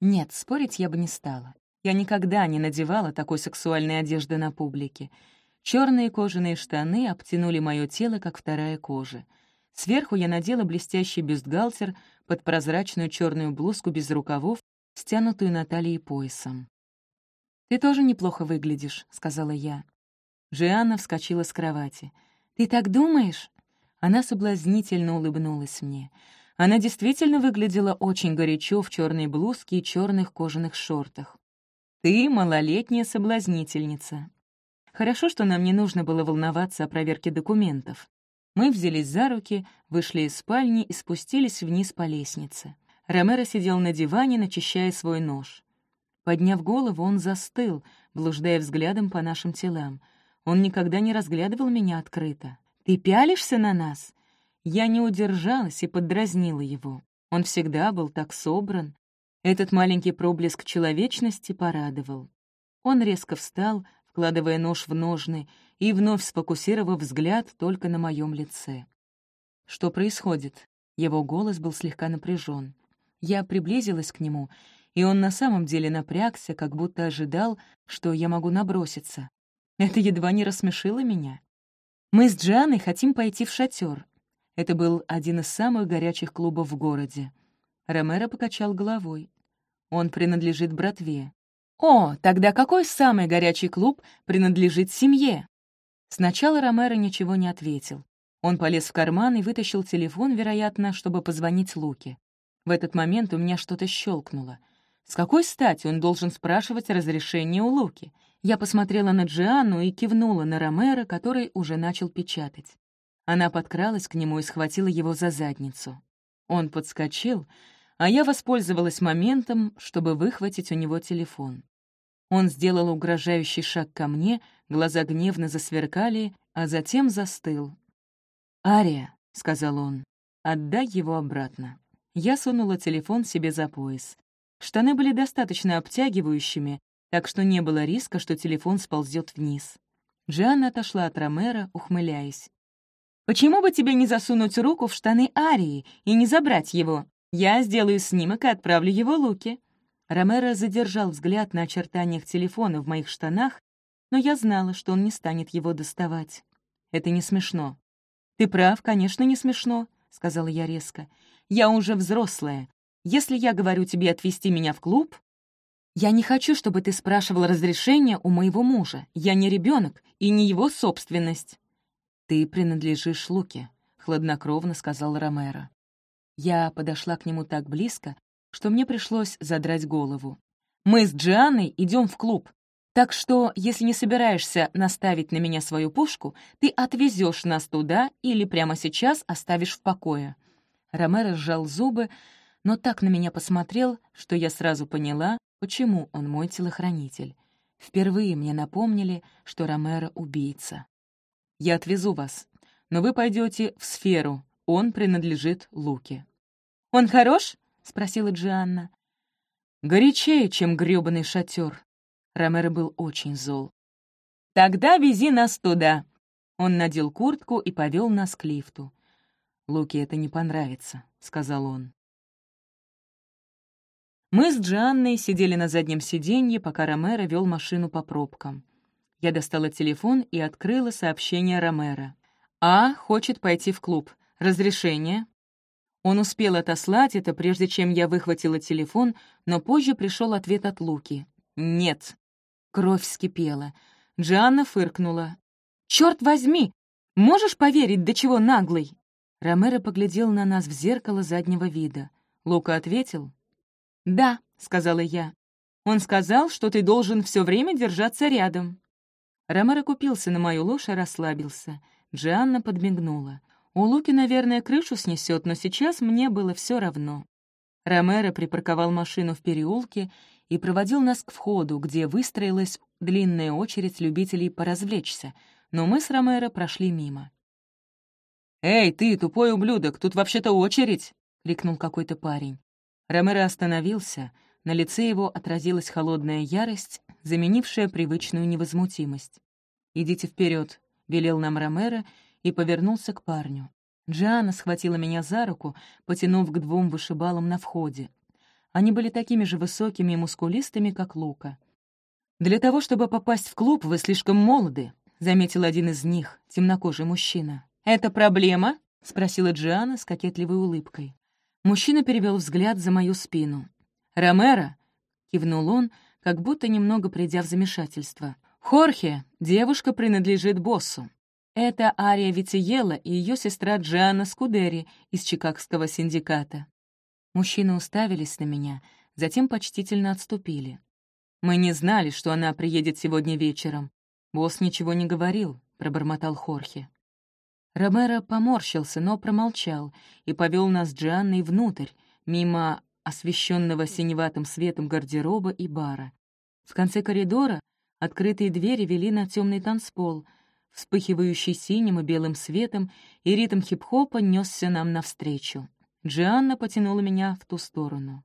Нет, спорить я бы не стала. Я никогда не надевала такой сексуальной одежды на публике. Черные кожаные штаны обтянули мое тело, как вторая кожа. Сверху я надела блестящий бюстгальтер под прозрачную черную блузку без рукавов, стянутую на талии поясом. «Ты тоже неплохо выглядишь», — сказала я. Жианна вскочила с кровати. «Ты так думаешь?» Она соблазнительно улыбнулась мне. Она действительно выглядела очень горячо в черной блузке и черных кожаных шортах. Ты малолетняя соблазнительница. Хорошо, что нам не нужно было волноваться о проверке документов. Мы взялись за руки, вышли из спальни и спустились вниз по лестнице. Ромеро сидел на диване, начищая свой нож. Подняв голову, он застыл, блуждая взглядом по нашим телам. Он никогда не разглядывал меня открыто. «Ты пялишься на нас?» Я не удержалась и поддразнила его. Он всегда был так собран, этот маленький проблеск человечности порадовал. Он резко встал, вкладывая нож в ножны, и вновь сфокусировав взгляд только на моем лице. «Что происходит?» Его голос был слегка напряжен. Я приблизилась к нему, и он на самом деле напрягся, как будто ожидал, что я могу наброситься. Это едва не рассмешило меня. «Мы с Джаной хотим пойти в шатер. Это был один из самых горячих клубов в городе. Ромеро покачал головой. Он принадлежит братве. О, тогда какой самый горячий клуб принадлежит семье? Сначала Ромеро ничего не ответил. Он полез в карман и вытащил телефон, вероятно, чтобы позвонить Луке. В этот момент у меня что-то щелкнуло. С какой стати он должен спрашивать разрешение у Луки? Я посмотрела на Джианну и кивнула на Ромеро, который уже начал печатать. Она подкралась к нему и схватила его за задницу. Он подскочил, а я воспользовалась моментом, чтобы выхватить у него телефон. Он сделал угрожающий шаг ко мне, глаза гневно засверкали, а затем застыл. «Ария», — сказал он, — «отдай его обратно». Я сунула телефон себе за пояс. Штаны были достаточно обтягивающими, так что не было риска, что телефон сползет вниз. Джианна отошла от Ромера, ухмыляясь. «Почему бы тебе не засунуть руку в штаны Арии и не забрать его? Я сделаю снимок и отправлю его Луке». Ромеро задержал взгляд на очертаниях телефона в моих штанах, но я знала, что он не станет его доставать. «Это не смешно». «Ты прав, конечно, не смешно», — сказала я резко. «Я уже взрослая. Если я говорю тебе отвезти меня в клуб...» «Я не хочу, чтобы ты спрашивал разрешения у моего мужа. Я не ребенок и не его собственность». «Ты принадлежишь Луке», — хладнокровно сказал Ромеро. Я подошла к нему так близко, что мне пришлось задрать голову. «Мы с Джианной идем в клуб, так что, если не собираешься наставить на меня свою пушку, ты отвезешь нас туда или прямо сейчас оставишь в покое». Ромеро сжал зубы, но так на меня посмотрел, что я сразу поняла, почему он мой телохранитель. Впервые мне напомнили, что Ромеро — убийца. «Я отвезу вас, но вы пойдете в сферу, он принадлежит Луке. «Он хорош?» — спросила Джианна. «Горячее, чем грёбаный шатер. Ромеро был очень зол. «Тогда вези нас туда!» Он надел куртку и повел нас к лифту. «Луке это не понравится», — сказал он. Мы с Джианной сидели на заднем сиденье, пока Ромеро вел машину по пробкам. Я достала телефон и открыла сообщение Ромеро. «А хочет пойти в клуб. Разрешение?» Он успел отослать это, прежде чем я выхватила телефон, но позже пришел ответ от Луки. «Нет». Кровь вскипела. Джианна фыркнула. «Черт возьми! Можешь поверить, до чего наглый?» Ромеро поглядел на нас в зеркало заднего вида. Лука ответил. «Да», — сказала я. «Он сказал, что ты должен все время держаться рядом». Ромеро купился на мою ложь и расслабился. Джианна подмигнула. У Луки, наверное, крышу снесет, но сейчас мне было все равно. Ромеро припарковал машину в переулке и проводил нас к входу, где выстроилась длинная очередь любителей поразвлечься, но мы с Ромеро прошли мимо. «Эй, ты, тупой ублюдок, тут вообще-то очередь!» — крикнул какой-то парень. Ромеро остановился, на лице его отразилась холодная ярость, заменившая привычную невозмутимость. «Идите вперед, велел нам Ромеро и повернулся к парню. Джиана схватила меня за руку, потянув к двум вышибалам на входе. Они были такими же высокими и мускулистыми, как Лука. «Для того, чтобы попасть в клуб, вы слишком молоды», — заметил один из них, темнокожий мужчина. «Это проблема?» — спросила Джиана с кокетливой улыбкой. Мужчина перевел взгляд за мою спину. «Ромеро?» — кивнул он, как будто немного придя в замешательство. «Хорхе, девушка принадлежит боссу. Это Ария Витиела и ее сестра Джиана Скудери из Чикагского синдиката». Мужчины уставились на меня, затем почтительно отступили. «Мы не знали, что она приедет сегодня вечером. Босс ничего не говорил», — пробормотал Хорхе. Ромеро поморщился, но промолчал и повел нас с Джианной внутрь, мимо освещенного синеватым светом гардероба и бара. В конце коридора открытые двери вели на темный танцпол, вспыхивающий синим и белым светом, и ритм хип-хопа несся нам навстречу. Джианна потянула меня в ту сторону.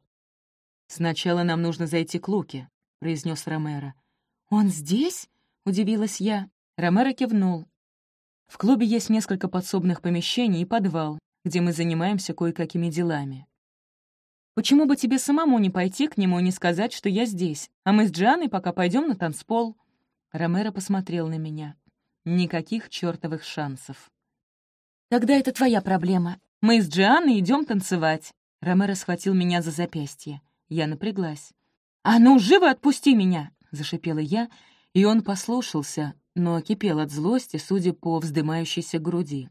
«Сначала нам нужно зайти к Луке», — произнес Ромеро. «Он здесь?» — удивилась я. Ромеро кивнул. В клубе есть несколько подсобных помещений и подвал, где мы занимаемся кое-какими делами. Почему бы тебе самому не пойти к нему и не сказать, что я здесь, а мы с Джаной пока пойдем на танцпол?» Ромеро посмотрел на меня. Никаких чертовых шансов. «Тогда это твоя проблема. Мы с Джианой идем танцевать». Ромеро схватил меня за запястье. Я напряглась. «А ну, живо отпусти меня!» — зашипела я, и он послушался, но кипел от злости, судя по вздымающейся груди.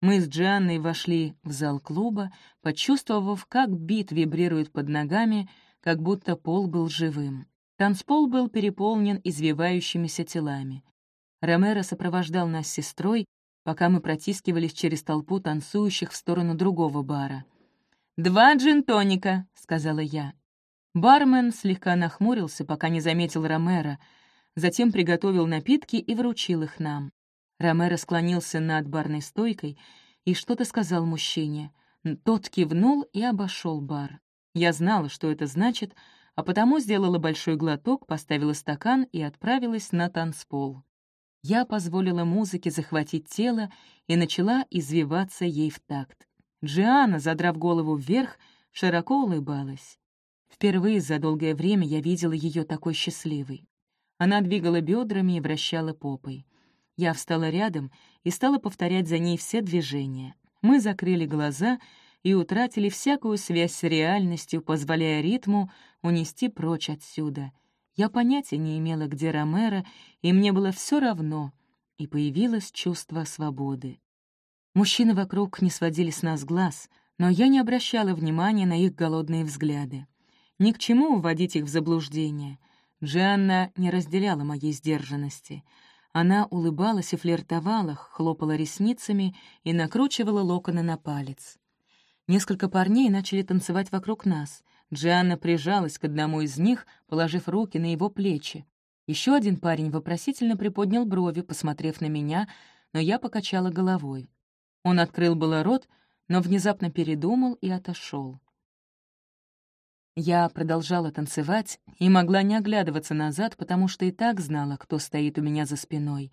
Мы с Джианной вошли в зал клуба, почувствовав, как бит вибрирует под ногами, как будто пол был живым. Танцпол был переполнен извивающимися телами. Ромеро сопровождал нас с сестрой, пока мы протискивались через толпу танцующих в сторону другого бара. «Два джин-тоника», — сказала я. Бармен слегка нахмурился, пока не заметил Ромеро — затем приготовил напитки и вручил их нам. Ромеро склонился над барной стойкой и что-то сказал мужчине. Тот кивнул и обошел бар. Я знала, что это значит, а потому сделала большой глоток, поставила стакан и отправилась на танцпол. Я позволила музыке захватить тело и начала извиваться ей в такт. Джиана, задрав голову вверх, широко улыбалась. Впервые за долгое время я видела ее такой счастливой. Она двигала бедрами и вращала попой. Я встала рядом и стала повторять за ней все движения. Мы закрыли глаза и утратили всякую связь с реальностью, позволяя ритму унести прочь отсюда. Я понятия не имела, где Ромеро, и мне было все равно, и появилось чувство свободы. Мужчины вокруг не сводили с нас глаз, но я не обращала внимания на их голодные взгляды. Ни к чему вводить их в заблуждение. Джианна не разделяла моей сдержанности. Она улыбалась и флиртовала, хлопала ресницами и накручивала локоны на палец. Несколько парней начали танцевать вокруг нас. Джианна прижалась к одному из них, положив руки на его плечи. Еще один парень вопросительно приподнял брови, посмотрев на меня, но я покачала головой. Он открыл было рот, но внезапно передумал и отошел. Я продолжала танцевать и могла не оглядываться назад, потому что и так знала, кто стоит у меня за спиной.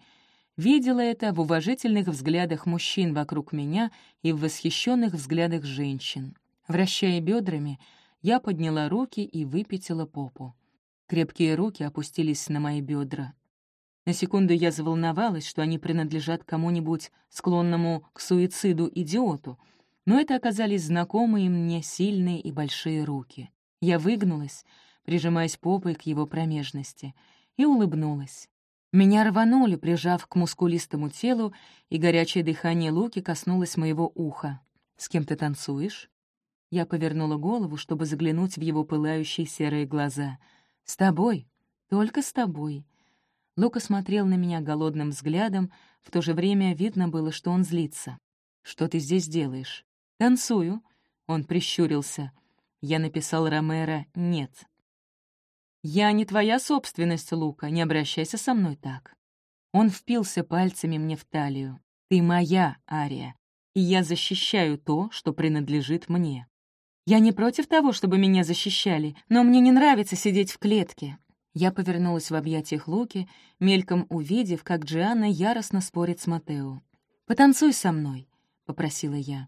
Видела это в уважительных взглядах мужчин вокруг меня и в восхищенных взглядах женщин. Вращая бедрами, я подняла руки и выпятила попу. Крепкие руки опустились на мои бедра. На секунду я заволновалась, что они принадлежат кому-нибудь, склонному к суициду идиоту, но это оказались знакомые мне сильные и большие руки. Я выгнулась, прижимаясь попой к его промежности, и улыбнулась. Меня рванули, прижав к мускулистому телу, и горячее дыхание Луки коснулось моего уха. «С кем ты танцуешь?» Я повернула голову, чтобы заглянуть в его пылающие серые глаза. «С тобой, только с тобой». Лука смотрел на меня голодным взглядом, в то же время видно было, что он злится. «Что ты здесь делаешь?» «Танцую». Он прищурился. Я написал Ромеро «нет». «Я не твоя собственность, Лука, не обращайся со мной так». Он впился пальцами мне в талию. «Ты моя, Ария, и я защищаю то, что принадлежит мне». «Я не против того, чтобы меня защищали, но мне не нравится сидеть в клетке». Я повернулась в объятиях Луки, мельком увидев, как Джианна яростно спорит с Матео. «Потанцуй со мной», — попросила я.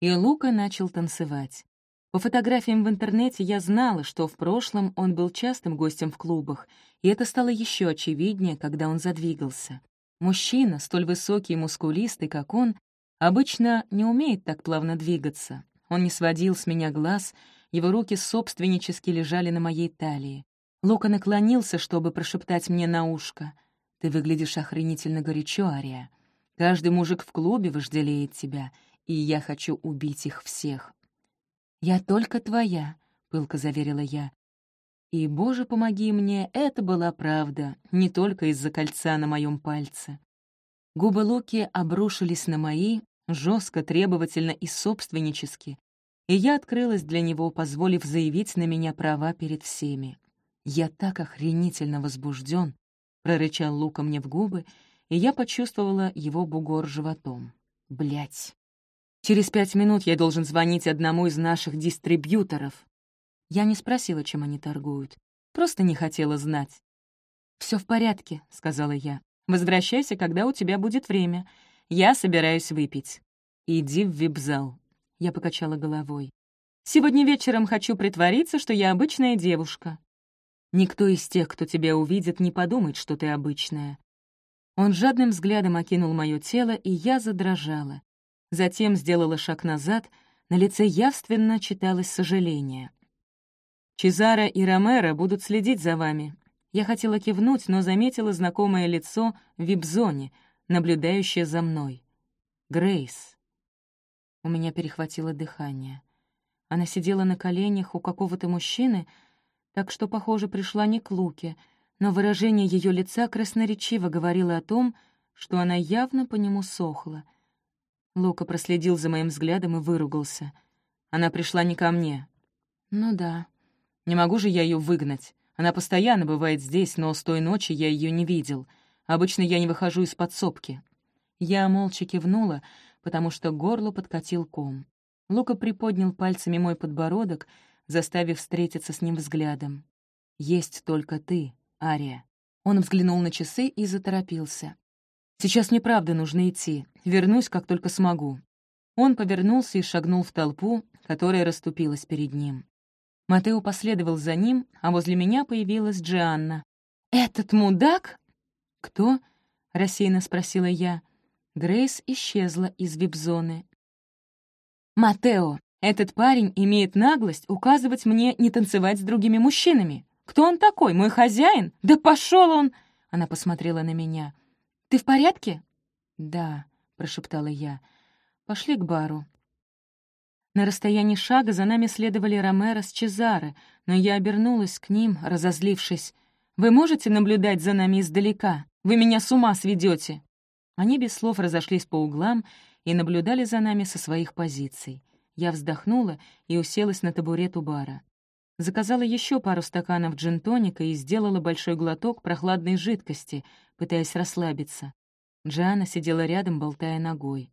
И Лука начал танцевать. По фотографиям в интернете я знала, что в прошлом он был частым гостем в клубах, и это стало еще очевиднее, когда он задвигался. Мужчина, столь высокий и мускулистый, как он, обычно не умеет так плавно двигаться. Он не сводил с меня глаз, его руки собственнически лежали на моей талии. Лука наклонился, чтобы прошептать мне на ушко. «Ты выглядишь охренительно горячо, Ария. Каждый мужик в клубе вожделеет тебя, и я хочу убить их всех. «Я только твоя», — пылко заверила я. И, боже, помоги мне, это была правда, не только из-за кольца на моем пальце. Губы Луки обрушились на мои, жестко, требовательно и собственнически, и я открылась для него, позволив заявить на меня права перед всеми. «Я так охренительно возбужден, прорычал Лука мне в губы, и я почувствовала его бугор животом. Блять. Через пять минут я должен звонить одному из наших дистрибьюторов. Я не спросила, чем они торгуют. Просто не хотела знать. Все в порядке», — сказала я. «Возвращайся, когда у тебя будет время. Я собираюсь выпить. Иди в вип-зал». Я покачала головой. «Сегодня вечером хочу притвориться, что я обычная девушка». «Никто из тех, кто тебя увидит, не подумает, что ты обычная». Он жадным взглядом окинул мое тело, и я задрожала. Затем сделала шаг назад, на лице явственно читалось сожаление. «Чезаро и Ромеро будут следить за вами». Я хотела кивнуть, но заметила знакомое лицо в вип-зоне, наблюдающее за мной. Грейс. У меня перехватило дыхание. Она сидела на коленях у какого-то мужчины, так что, похоже, пришла не к Луке, но выражение ее лица красноречиво говорило о том, что она явно по нему сохла — Лука проследил за моим взглядом и выругался. Она пришла не ко мне. Ну да. Не могу же я ее выгнать. Она постоянно бывает здесь, но с той ночи я ее не видел. Обычно я не выхожу из подсобки. Я молча кивнула, потому что горло подкатил ком. Лука приподнял пальцами мой подбородок, заставив встретиться с ним взглядом. «Есть только ты, Ария». Он взглянул на часы и заторопился. Сейчас мне правда нужно идти. Вернусь, как только смогу». Он повернулся и шагнул в толпу, которая расступилась перед ним. Матео последовал за ним, а возле меня появилась Джианна. «Этот мудак?» «Кто?» — рассеянно спросила я. Грейс исчезла из вип-зоны. «Матео, этот парень имеет наглость указывать мне не танцевать с другими мужчинами. Кто он такой, мой хозяин? Да пошел он!» Она посмотрела на меня. «Ты в порядке?» «Да», — прошептала я. «Пошли к бару». На расстоянии шага за нами следовали Ромеро с Чезаре, но я обернулась к ним, разозлившись. «Вы можете наблюдать за нами издалека? Вы меня с ума сведете!» Они без слов разошлись по углам и наблюдали за нами со своих позиций. Я вздохнула и уселась на табурет у бара. Заказала еще пару стаканов джин-тоника и сделала большой глоток прохладной жидкости, пытаясь расслабиться. Джана сидела рядом, болтая ногой.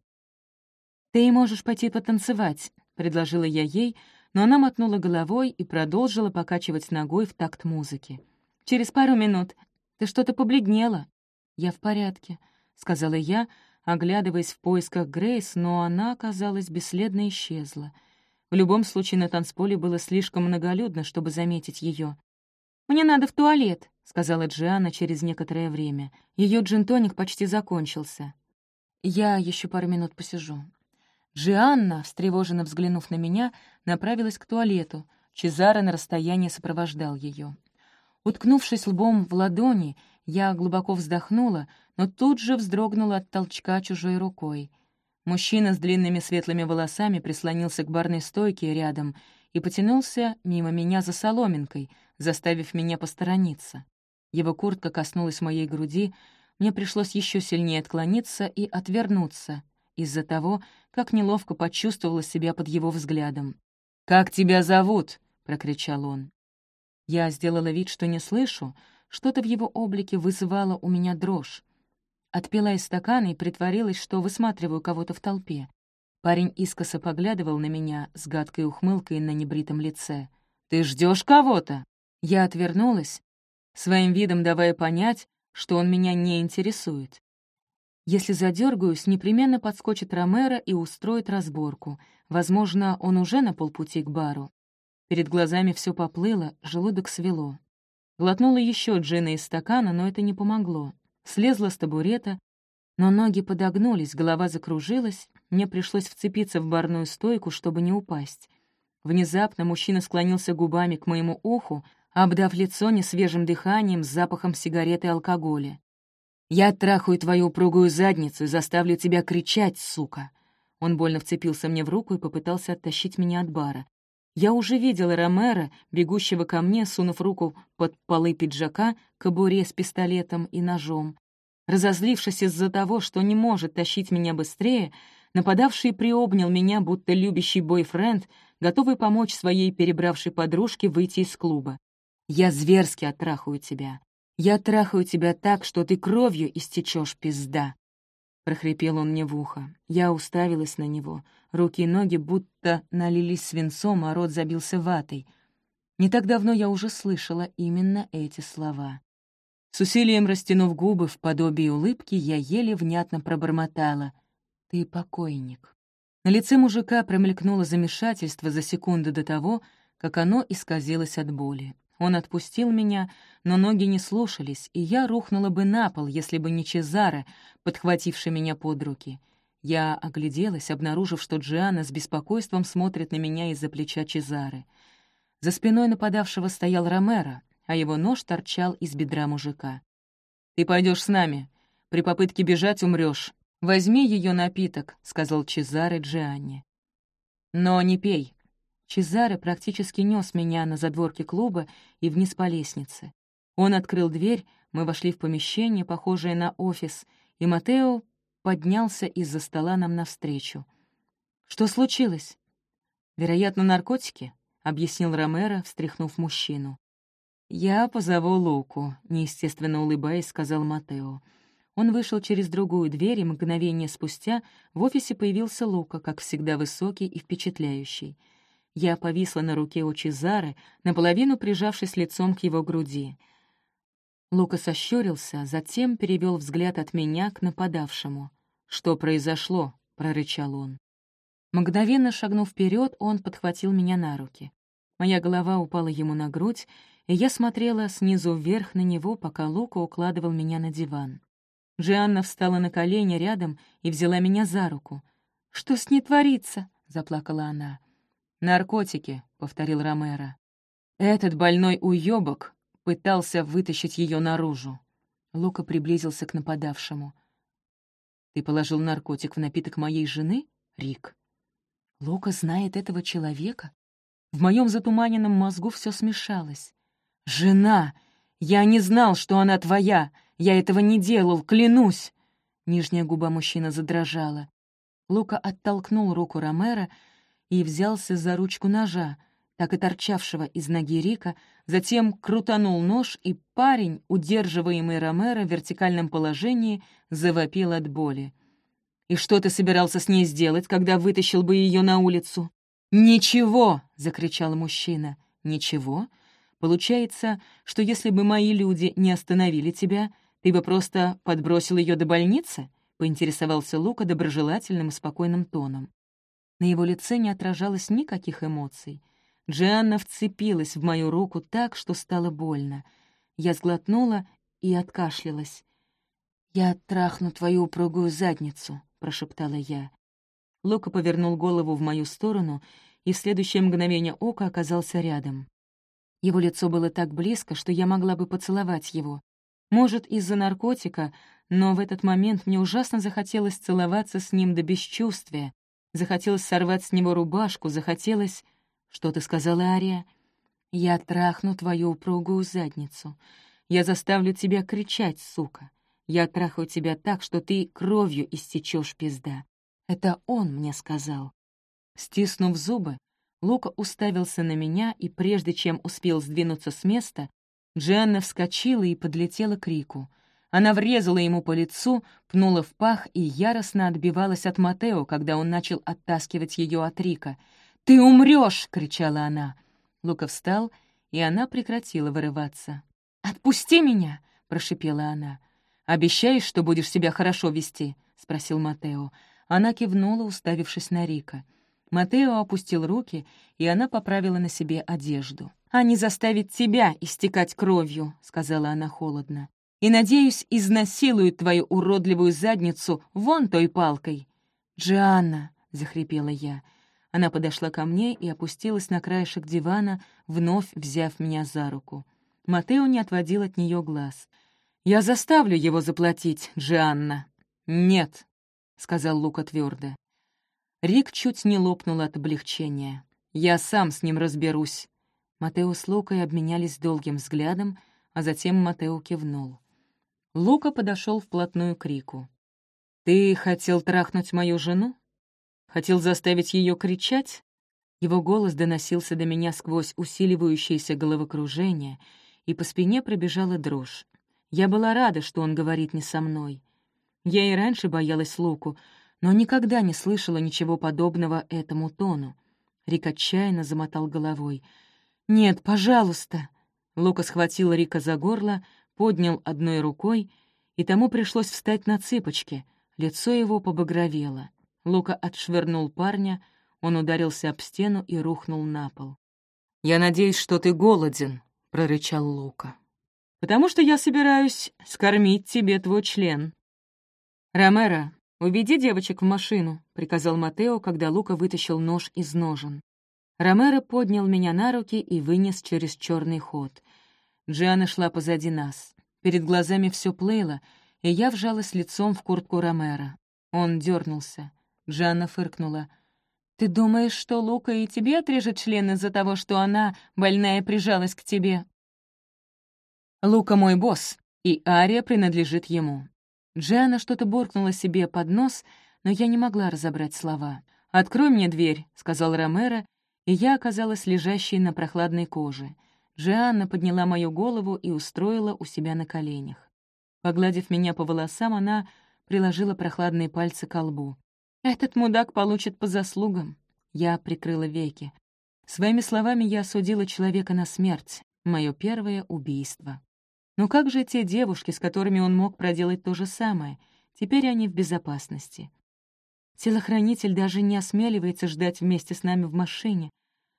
«Ты можешь пойти потанцевать», — предложила я ей, но она мотнула головой и продолжила покачивать ногой в такт музыки. «Через пару минут. Ты что-то побледнела». «Я в порядке», — сказала я, оглядываясь в поисках Грейс, но она, казалось, бесследно исчезла — в любом случае на танцполе было слишком многолюдно, чтобы заметить ее. «Мне надо в туалет», — сказала Джиана через некоторое время. Ее джинтоник почти закончился. «Я еще пару минут посижу». Джианна, встревоженно взглянув на меня, направилась к туалету. Чезаро на расстоянии сопровождал ее. Уткнувшись лбом в ладони, я глубоко вздохнула, но тут же вздрогнула от толчка чужой рукой. Мужчина с длинными светлыми волосами прислонился к барной стойке рядом и потянулся мимо меня за соломинкой, заставив меня посторониться. Его куртка коснулась моей груди, мне пришлось еще сильнее отклониться и отвернуться. из-за того, как неловко почувствовала себя под его взглядом. «Как тебя зовут?» — прокричал он. Я сделала вид, что не слышу, что-то в его облике вызывало у меня дрожь. Отпила из стакана и притворилась, что высматриваю кого-то в толпе. Парень искоса поглядывал на меня с гадкой ухмылкой на небритом лице. «Ты ждешь кого-то?» Я отвернулась, своим видом давая понять, что он меня не интересует. Если задергаюсь, непременно подскочит Ромеро и устроит разборку. Возможно, он уже на полпути к бару. Перед глазами все поплыло, желудок свело. Глотнула еще джина из стакана, но это не помогло. Слезла с табурета, но ноги подогнулись, голова закружилась, мне пришлось вцепиться в барную стойку, чтобы не упасть. Внезапно мужчина склонился губами к моему уху, обдав лицо несвежим дыханием с запахом сигареты и алкоголя. «Я трахаю твою упругую задницу и заставлю тебя кричать, сука!» Он больно вцепился мне в руку и попытался оттащить меня от бара. Я уже видела Ромера, бегущего ко мне, сунув руку под полы пиджака, кобуре с пистолетом и ножом. Разозлившись из-за того, что не может тащить меня быстрее, нападавший приобнял меня, будто любящий бойфренд, готовый помочь своей перебравшей подружке выйти из клуба. «Я зверски оттрахаю тебя. Я трахаю тебя так, что ты кровью истечешь, пизда!» — прохрипел он мне в ухо. Я уставилась на него. Руки и ноги будто налились свинцом, а рот забился ватой. Не так давно я уже слышала именно эти слова. С усилием растянув губы в подобии улыбки, я еле внятно пробормотала. «Ты покойник». На лице мужика промелькнуло замешательство за секунду до того, как оно исказилось от боли. Он отпустил меня, но ноги не слушались, и я рухнула бы на пол, если бы не Чезаре, подхвативший меня под руки. Я огляделась, обнаружив, что Джиана с беспокойством смотрит на меня из-за плеча Чезары. За спиной нападавшего стоял Ромеро, а его нож торчал из бедра мужика. «Ты пойдешь с нами. При попытке бежать умрешь. Возьми ее напиток», — сказал Чезаре Джианне. «Но не пей. Чезаре практически нес меня на задворке клуба и вниз по лестнице. Он открыл дверь, мы вошли в помещение, похожее на офис, и Матео поднялся из-за стола нам навстречу. «Что случилось?» «Вероятно, наркотики», — объяснил Ромеро, встряхнув мужчину. «Я позову Луку», — неестественно улыбаясь, сказал Матео. Он вышел через другую дверь, и мгновение спустя в офисе появился Лука, как всегда высокий и впечатляющий — я повисла на руке у Чезары, наполовину прижавшись лицом к его груди. Лука сощурился, затем перевел взгляд от меня к нападавшему. «Что произошло?» — прорычал он. Мгновенно шагнув вперед, он подхватил меня на руки. Моя голова упала ему на грудь, и я смотрела снизу вверх на него, пока Лука укладывал меня на диван. Джианна встала на колени рядом и взяла меня за руку. «Что с ней творится?» — заплакала она. «Наркотики», — повторил Ромеро. «Этот больной уёбок пытался вытащить ее наружу». Лука приблизился к нападавшему. «Ты положил наркотик в напиток моей жены, Рик?» Лука знает этого человека? В моем затуманенном мозгу все смешалось. «Жена! Я не знал, что она твоя! Я этого не делал, клянусь!» Нижняя губа мужчины задрожала. Лука оттолкнул руку Ромера, и взялся за ручку ножа, так и торчавшего из ноги Рика, затем крутанул нож, и парень, удерживаемый Ромеро в вертикальном положении, завопил от боли. «И что ты собирался с ней сделать, когда вытащил бы ее на улицу?» «Ничего!» — закричал мужчина. «Ничего? Получается, что если бы мои люди не остановили тебя, ты бы просто подбросил ее до больницы?» — поинтересовался Лука доброжелательным и спокойным тоном. На его лице не отражалось никаких эмоций. Джианна вцепилась в мою руку так, что стало больно. Я сглотнула и откашлялась. «Я трахну твою упругую задницу», — прошептала я. Лука повернул голову в мою сторону и в следующее мгновение ока оказался рядом. Его лицо было так близко, что я могла бы поцеловать его. Может, из-за наркотика, но в этот момент мне ужасно захотелось целоваться с ним до бесчувствия, Захотелось сорвать с него рубашку, захотелось... Что ты сказала, Ария? Я трахну твою упругую задницу. Я заставлю тебя кричать, сука. Я трахаю тебя так, что ты кровью истечешь, пизда. Это он мне сказал. Стиснув зубы, Лука уставился на меня, и прежде чем успел сдвинуться с места, Джианна вскочила и подлетела к Рику. Она врезала ему по лицу, пнула в пах и яростно отбивалась от Матео, когда он начал оттаскивать ее от Рика. «Ты умрешь!» — кричала она. Лука встал, и она прекратила вырываться. «Отпусти меня!» — прошипела она. «Обещаешь, что будешь себя хорошо вести?» — спросил Матео. Она кивнула, уставившись на Рика. Матео опустил руки, и она поправила на себе одежду. «А не заставить тебя истекать кровью», — сказала она холодно. «И, надеюсь, изнасилует твою уродливую задницу вон той палкой». «Джианна», — захрипела я. Она подошла ко мне и опустилась на краешек дивана, вновь взяв меня за руку. Матео не отводил от нее глаз. «Я заставлю его заплатить, Джианна». «Нет», — сказал Лука твердо. Рик чуть не лопнул от облегчения. «Я сам с ним разберусь». Матео с Лукой обменялись долгим взглядом, а затем Матео кивнул. Лука подошел вплотную к Рику. «Ты хотел трахнуть мою жену? Хотел заставить ее кричать?» Его голос доносился до меня сквозь усиливающееся головокружение, и по спине пробежала дрожь. Я была рада, что он говорит не со мной. Я и раньше боялась Луку, но никогда не слышала ничего подобного этому тону. Рик отчаянно замотал головой. «Нет, пожалуйста!» Лука схватил Рика за горло, поднял одной рукой, и тому пришлось встать на цыпочки. Лицо его побагровело. Лука отшвырнул парня, он ударился об стену и рухнул на пол. «Я надеюсь, что ты голоден», — прорычал Лука. «Потому что я собираюсь скормить тебе твой член», «Ромеро, уведи девочек в машину», — приказал Матео, когда Лука вытащил нож из ножен. Ромеро поднял меня на руки и вынес через черный ход. Джиана шла позади нас. Перед глазами все плыло, и я вжалась лицом в куртку Ромеро. Он дернулся. Джианна фыркнула. «Ты думаешь, что Лука и тебе отрежет член из-за того, что она, больная, прижалась к тебе?» «Лука мой босс, и Ария принадлежит ему. Джиана что-то буркнула себе под нос, но я не могла разобрать слова. «Открой мне дверь», — сказал Ромеро, и я оказалась лежащей на прохладной коже. Джианна подняла мою голову и устроила у себя на коленях. Погладив меня по волосам, она приложила прохладные пальцы к лбу. «Этот мудак получит по заслугам». Я прикрыла веки. Своими словами я осудила человека на смерть, мое первое убийство. Но как же те девушки, с которыми он мог проделать то же самое? Теперь они в безопасности. Телохранитель даже не осмеливается ждать вместе с нами в машине.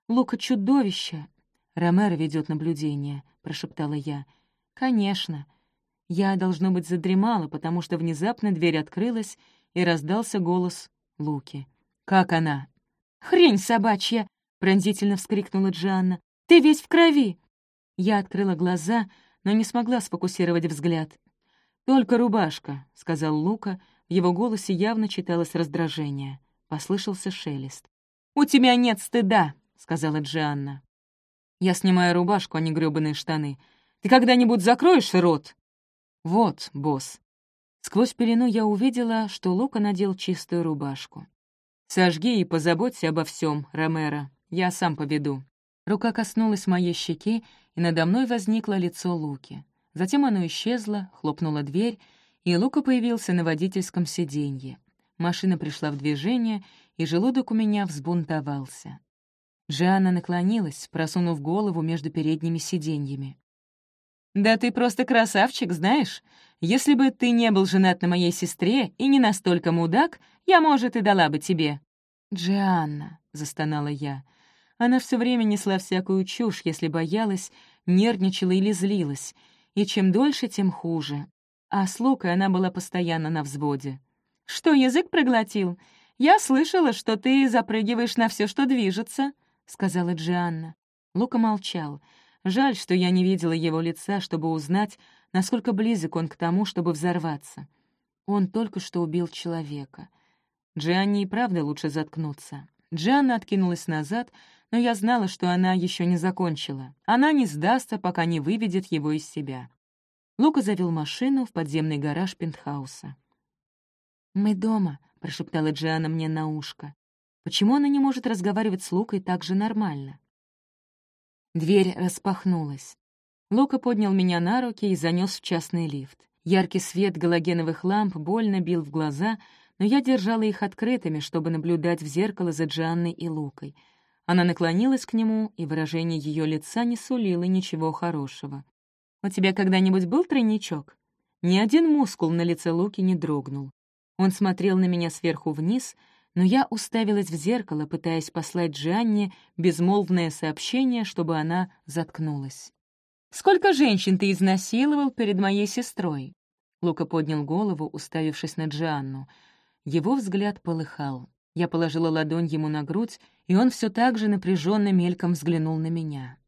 Лука — чудовище. Ромеро ведет наблюдение, — прошептала я. Конечно. Я, должно быть, задремала, потому что внезапно дверь открылась, и раздался голос Луки. «Как она?» «Хрень собачья!» — пронзительно вскрикнула Джанна. «Ты весь в крови!» Я открыла глаза — но не смогла сфокусировать взгляд. «Только рубашка», — сказал Лука, в его голосе явно читалось раздражение. Послышался шелест. «У тебя нет стыда», — сказала Джианна. «Я снимаю рубашку, а не грёбаные штаны. Ты когда-нибудь закроешь рот?» «Вот, босс». Сквозь пелену я увидела, что Лука надел чистую рубашку. «Сожги и позаботься обо всем, Ромеро. Я сам поведу». Рука коснулась моей щеки, и надо мной возникло лицо Луки. Затем оно исчезло, хлопнула дверь, и Лука появился на водительском сиденье. Машина пришла в движение, и желудок у меня взбунтовался. Жанна наклонилась, просунув голову между передними сиденьями. «Да ты просто красавчик, знаешь. Если бы ты не был женат на моей сестре и не настолько мудак, я, может, и дала бы тебе». «Джианна», — застонала я, — она все время несла всякую чушь, если боялась, нервничала или злилась, и чем дольше, тем хуже. А с Лукой она была постоянно на взводе. «Что, язык проглотил? Я слышала, что ты запрыгиваешь на все, что движется», — сказала Джианна. Лука молчал. Жаль, что я не видела его лица, чтобы узнать, насколько близок он к тому, чтобы взорваться. Он только что убил человека. Джианне и правда лучше заткнуться. Джианна откинулась назад, но я знала, что она еще не закончила. Она не сдастся, пока не выведет его из себя. Лука завел машину в подземный гараж пентхауса. «Мы дома», — прошептала Джиана мне на ушко. «Почему она не может разговаривать с Лукой так же нормально?» Дверь распахнулась. Лука поднял меня на руки и занес в частный лифт. Яркий свет галогеновых ламп больно бил в глаза, но я держала их открытыми, чтобы наблюдать в зеркало за Джианной и Лукой. Она наклонилась к нему, и выражение ее лица не сулило ничего хорошего. «У тебя когда-нибудь был тройничок?» Ни один мускул на лице Луки не дрогнул. Он смотрел на меня сверху вниз, но я уставилась в зеркало, пытаясь послать Джанне безмолвное сообщение, чтобы она заткнулась. «Сколько женщин ты изнасиловал перед моей сестрой?» Лука поднял голову, уставившись на Джанну. Его взгляд полыхал. Я положила ладонь ему на грудь, и он все так же напряженно мельком взглянул на меня.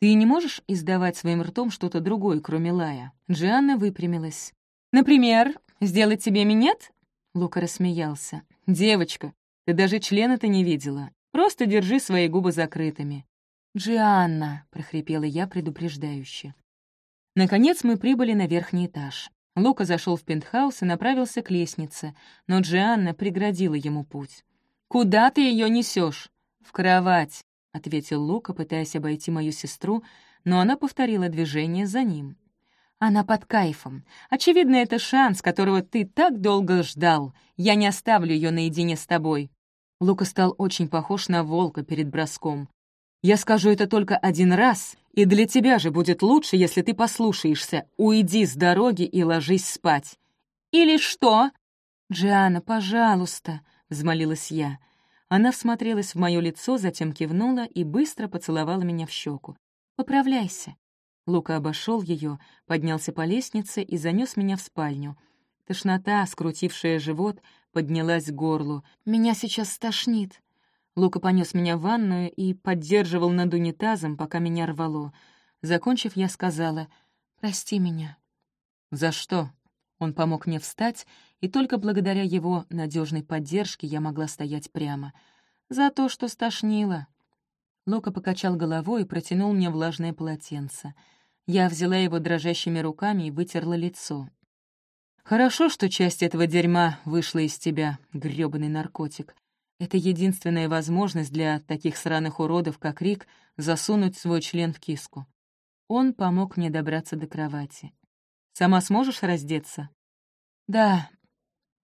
«Ты не можешь издавать своим ртом что-то другое, кроме лая?» Джианна выпрямилась. «Например, сделать тебе минет?» Лука рассмеялся. «Девочка, ты даже члена-то не видела. Просто держи свои губы закрытыми». «Джианна», — прохрипела я предупреждающе. Наконец мы прибыли на верхний этаж. Лука зашел в пентхаус и направился к лестнице, но Джианна преградила ему путь. «Куда ты ее несешь? «В кровать», — ответил Лука, пытаясь обойти мою сестру, но она повторила движение за ним. «Она под кайфом. Очевидно, это шанс, которого ты так долго ждал. Я не оставлю ее наедине с тобой». Лука стал очень похож на волка перед броском. «Я скажу это только один раз, и для тебя же будет лучше, если ты послушаешься. Уйди с дороги и ложись спать». «Или что?» «Джиана, пожалуйста», — взмолилась я. Она всмотрелась в мое лицо, затем кивнула и быстро поцеловала меня в щеку. «Поправляйся». Лука обошел ее, поднялся по лестнице и занес меня в спальню. Тошнота, скрутившая живот, поднялась к горлу. «Меня сейчас стошнит». Лука понес меня в ванную и поддерживал над унитазом, пока меня рвало. Закончив, я сказала «Прости меня». «За что?» Он помог мне встать, и только благодаря его надежной поддержке я могла стоять прямо. За то, что стошнило. Лука покачал головой и протянул мне влажное полотенце. Я взяла его дрожащими руками и вытерла лицо. «Хорошо, что часть этого дерьма вышла из тебя, грёбаный наркотик. Это единственная возможность для таких сраных уродов, как Рик, засунуть свой член в киску. Он помог мне добраться до кровати. Сама сможешь раздеться?» «Да».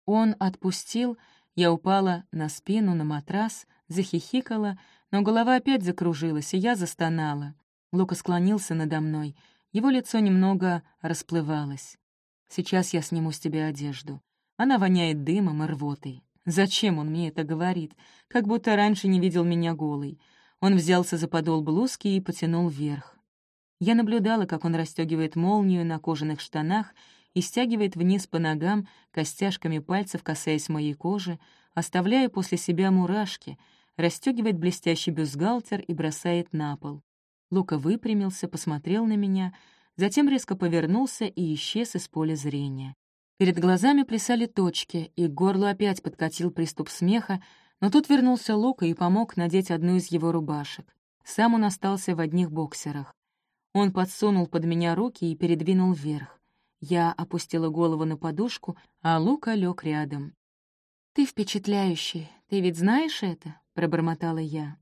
Он отпустил, я упала на спину, на матрас, захихикала, но голова опять закружилась, и я застонала. Лука склонился надо мной. Его лицо немного расплывалось. «Сейчас я сниму с тебя одежду. Она воняет дымом и рвотой. Зачем он мне это говорит? Как будто раньше не видел меня голой. Он взялся за подол блузки и потянул вверх. Я наблюдала, как он расстегивает молнию на кожаных штанах и стягивает вниз по ногам, костяшками пальцев касаясь моей кожи, оставляя после себя мурашки, расстегивает блестящий бюстгальтер и бросает на пол. Лука выпрямился, посмотрел на меня, затем резко повернулся и исчез из поля зрения. Перед глазами плясали точки, и к горлу опять подкатил приступ смеха, но тут вернулся Лука и помог надеть одну из его рубашек. Сам он остался в одних боксерах. Он подсунул под меня руки и передвинул вверх. Я опустила голову на подушку, а Лука лег рядом. «Ты впечатляющий, ты ведь знаешь это?» — пробормотала я.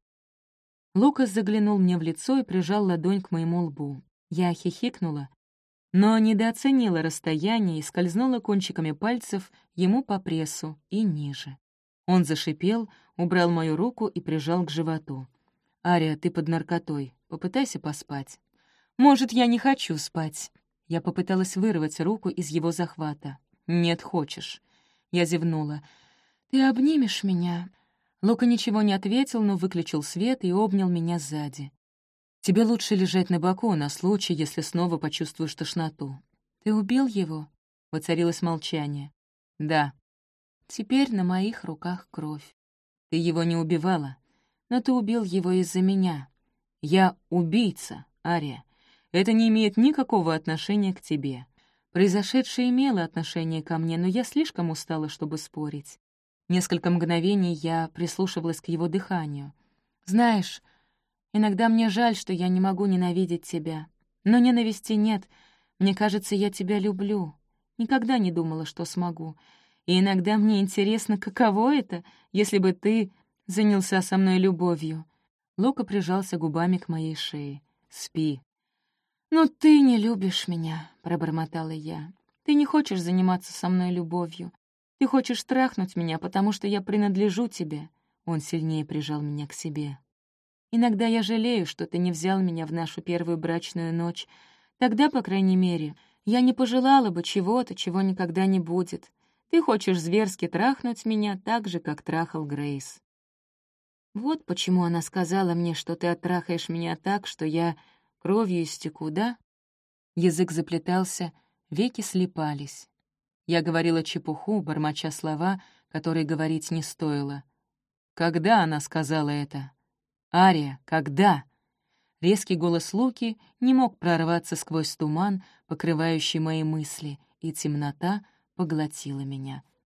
Лукас заглянул мне в лицо и прижал ладонь к моему лбу. Я хихикнула, но недооценила расстояние и скользнула кончиками пальцев ему по прессу и ниже. Он зашипел, убрал мою руку и прижал к животу. «Ария, ты под наркотой. Попытайся поспать». «Может, я не хочу спать». Я попыталась вырвать руку из его захвата. «Нет, хочешь». Я зевнула. «Ты обнимешь меня?» Лука ничего не ответил, но выключил свет и обнял меня сзади. «Тебе лучше лежать на боку на случай, если снова почувствуешь тошноту». «Ты убил его?» — воцарилось молчание. «Да». «Теперь на моих руках кровь. Ты его не убивала, но ты убил его из-за меня. Я убийца, Ария. Это не имеет никакого отношения к тебе. Произошедшее имело отношение ко мне, но я слишком устала, чтобы спорить. Несколько мгновений я прислушивалась к его дыханию. «Знаешь, иногда мне жаль, что я не могу ненавидеть тебя. Но ненависти нет. Мне кажется, я тебя люблю. Никогда не думала, что смогу. И иногда мне интересно, каково это, если бы ты занялся со мной любовью». Лука прижался губами к моей шее. «Спи». «Но ты не любишь меня», — пробормотала я. «Ты не хочешь заниматься со мной любовью. Ты хочешь трахнуть меня, потому что я принадлежу тебе». Он сильнее прижал меня к себе. «Иногда я жалею, что ты не взял меня в нашу первую брачную ночь. Тогда, по крайней мере, я не пожелала бы чего-то, чего никогда не будет. Ты хочешь зверски трахнуть меня так же, как трахал Грейс. Вот почему она сказала мне, что ты оттрахаешь меня так, что я кровью истеку, да? Язык заплетался, веки слепались. Я говорила чепуху, бормоча слова, которые говорить не стоило. Когда она сказала это? «Ария, когда?» Резкий голос Луки не мог прорваться сквозь туман, покрывающий мои мысли, и темнота — поглотила меня —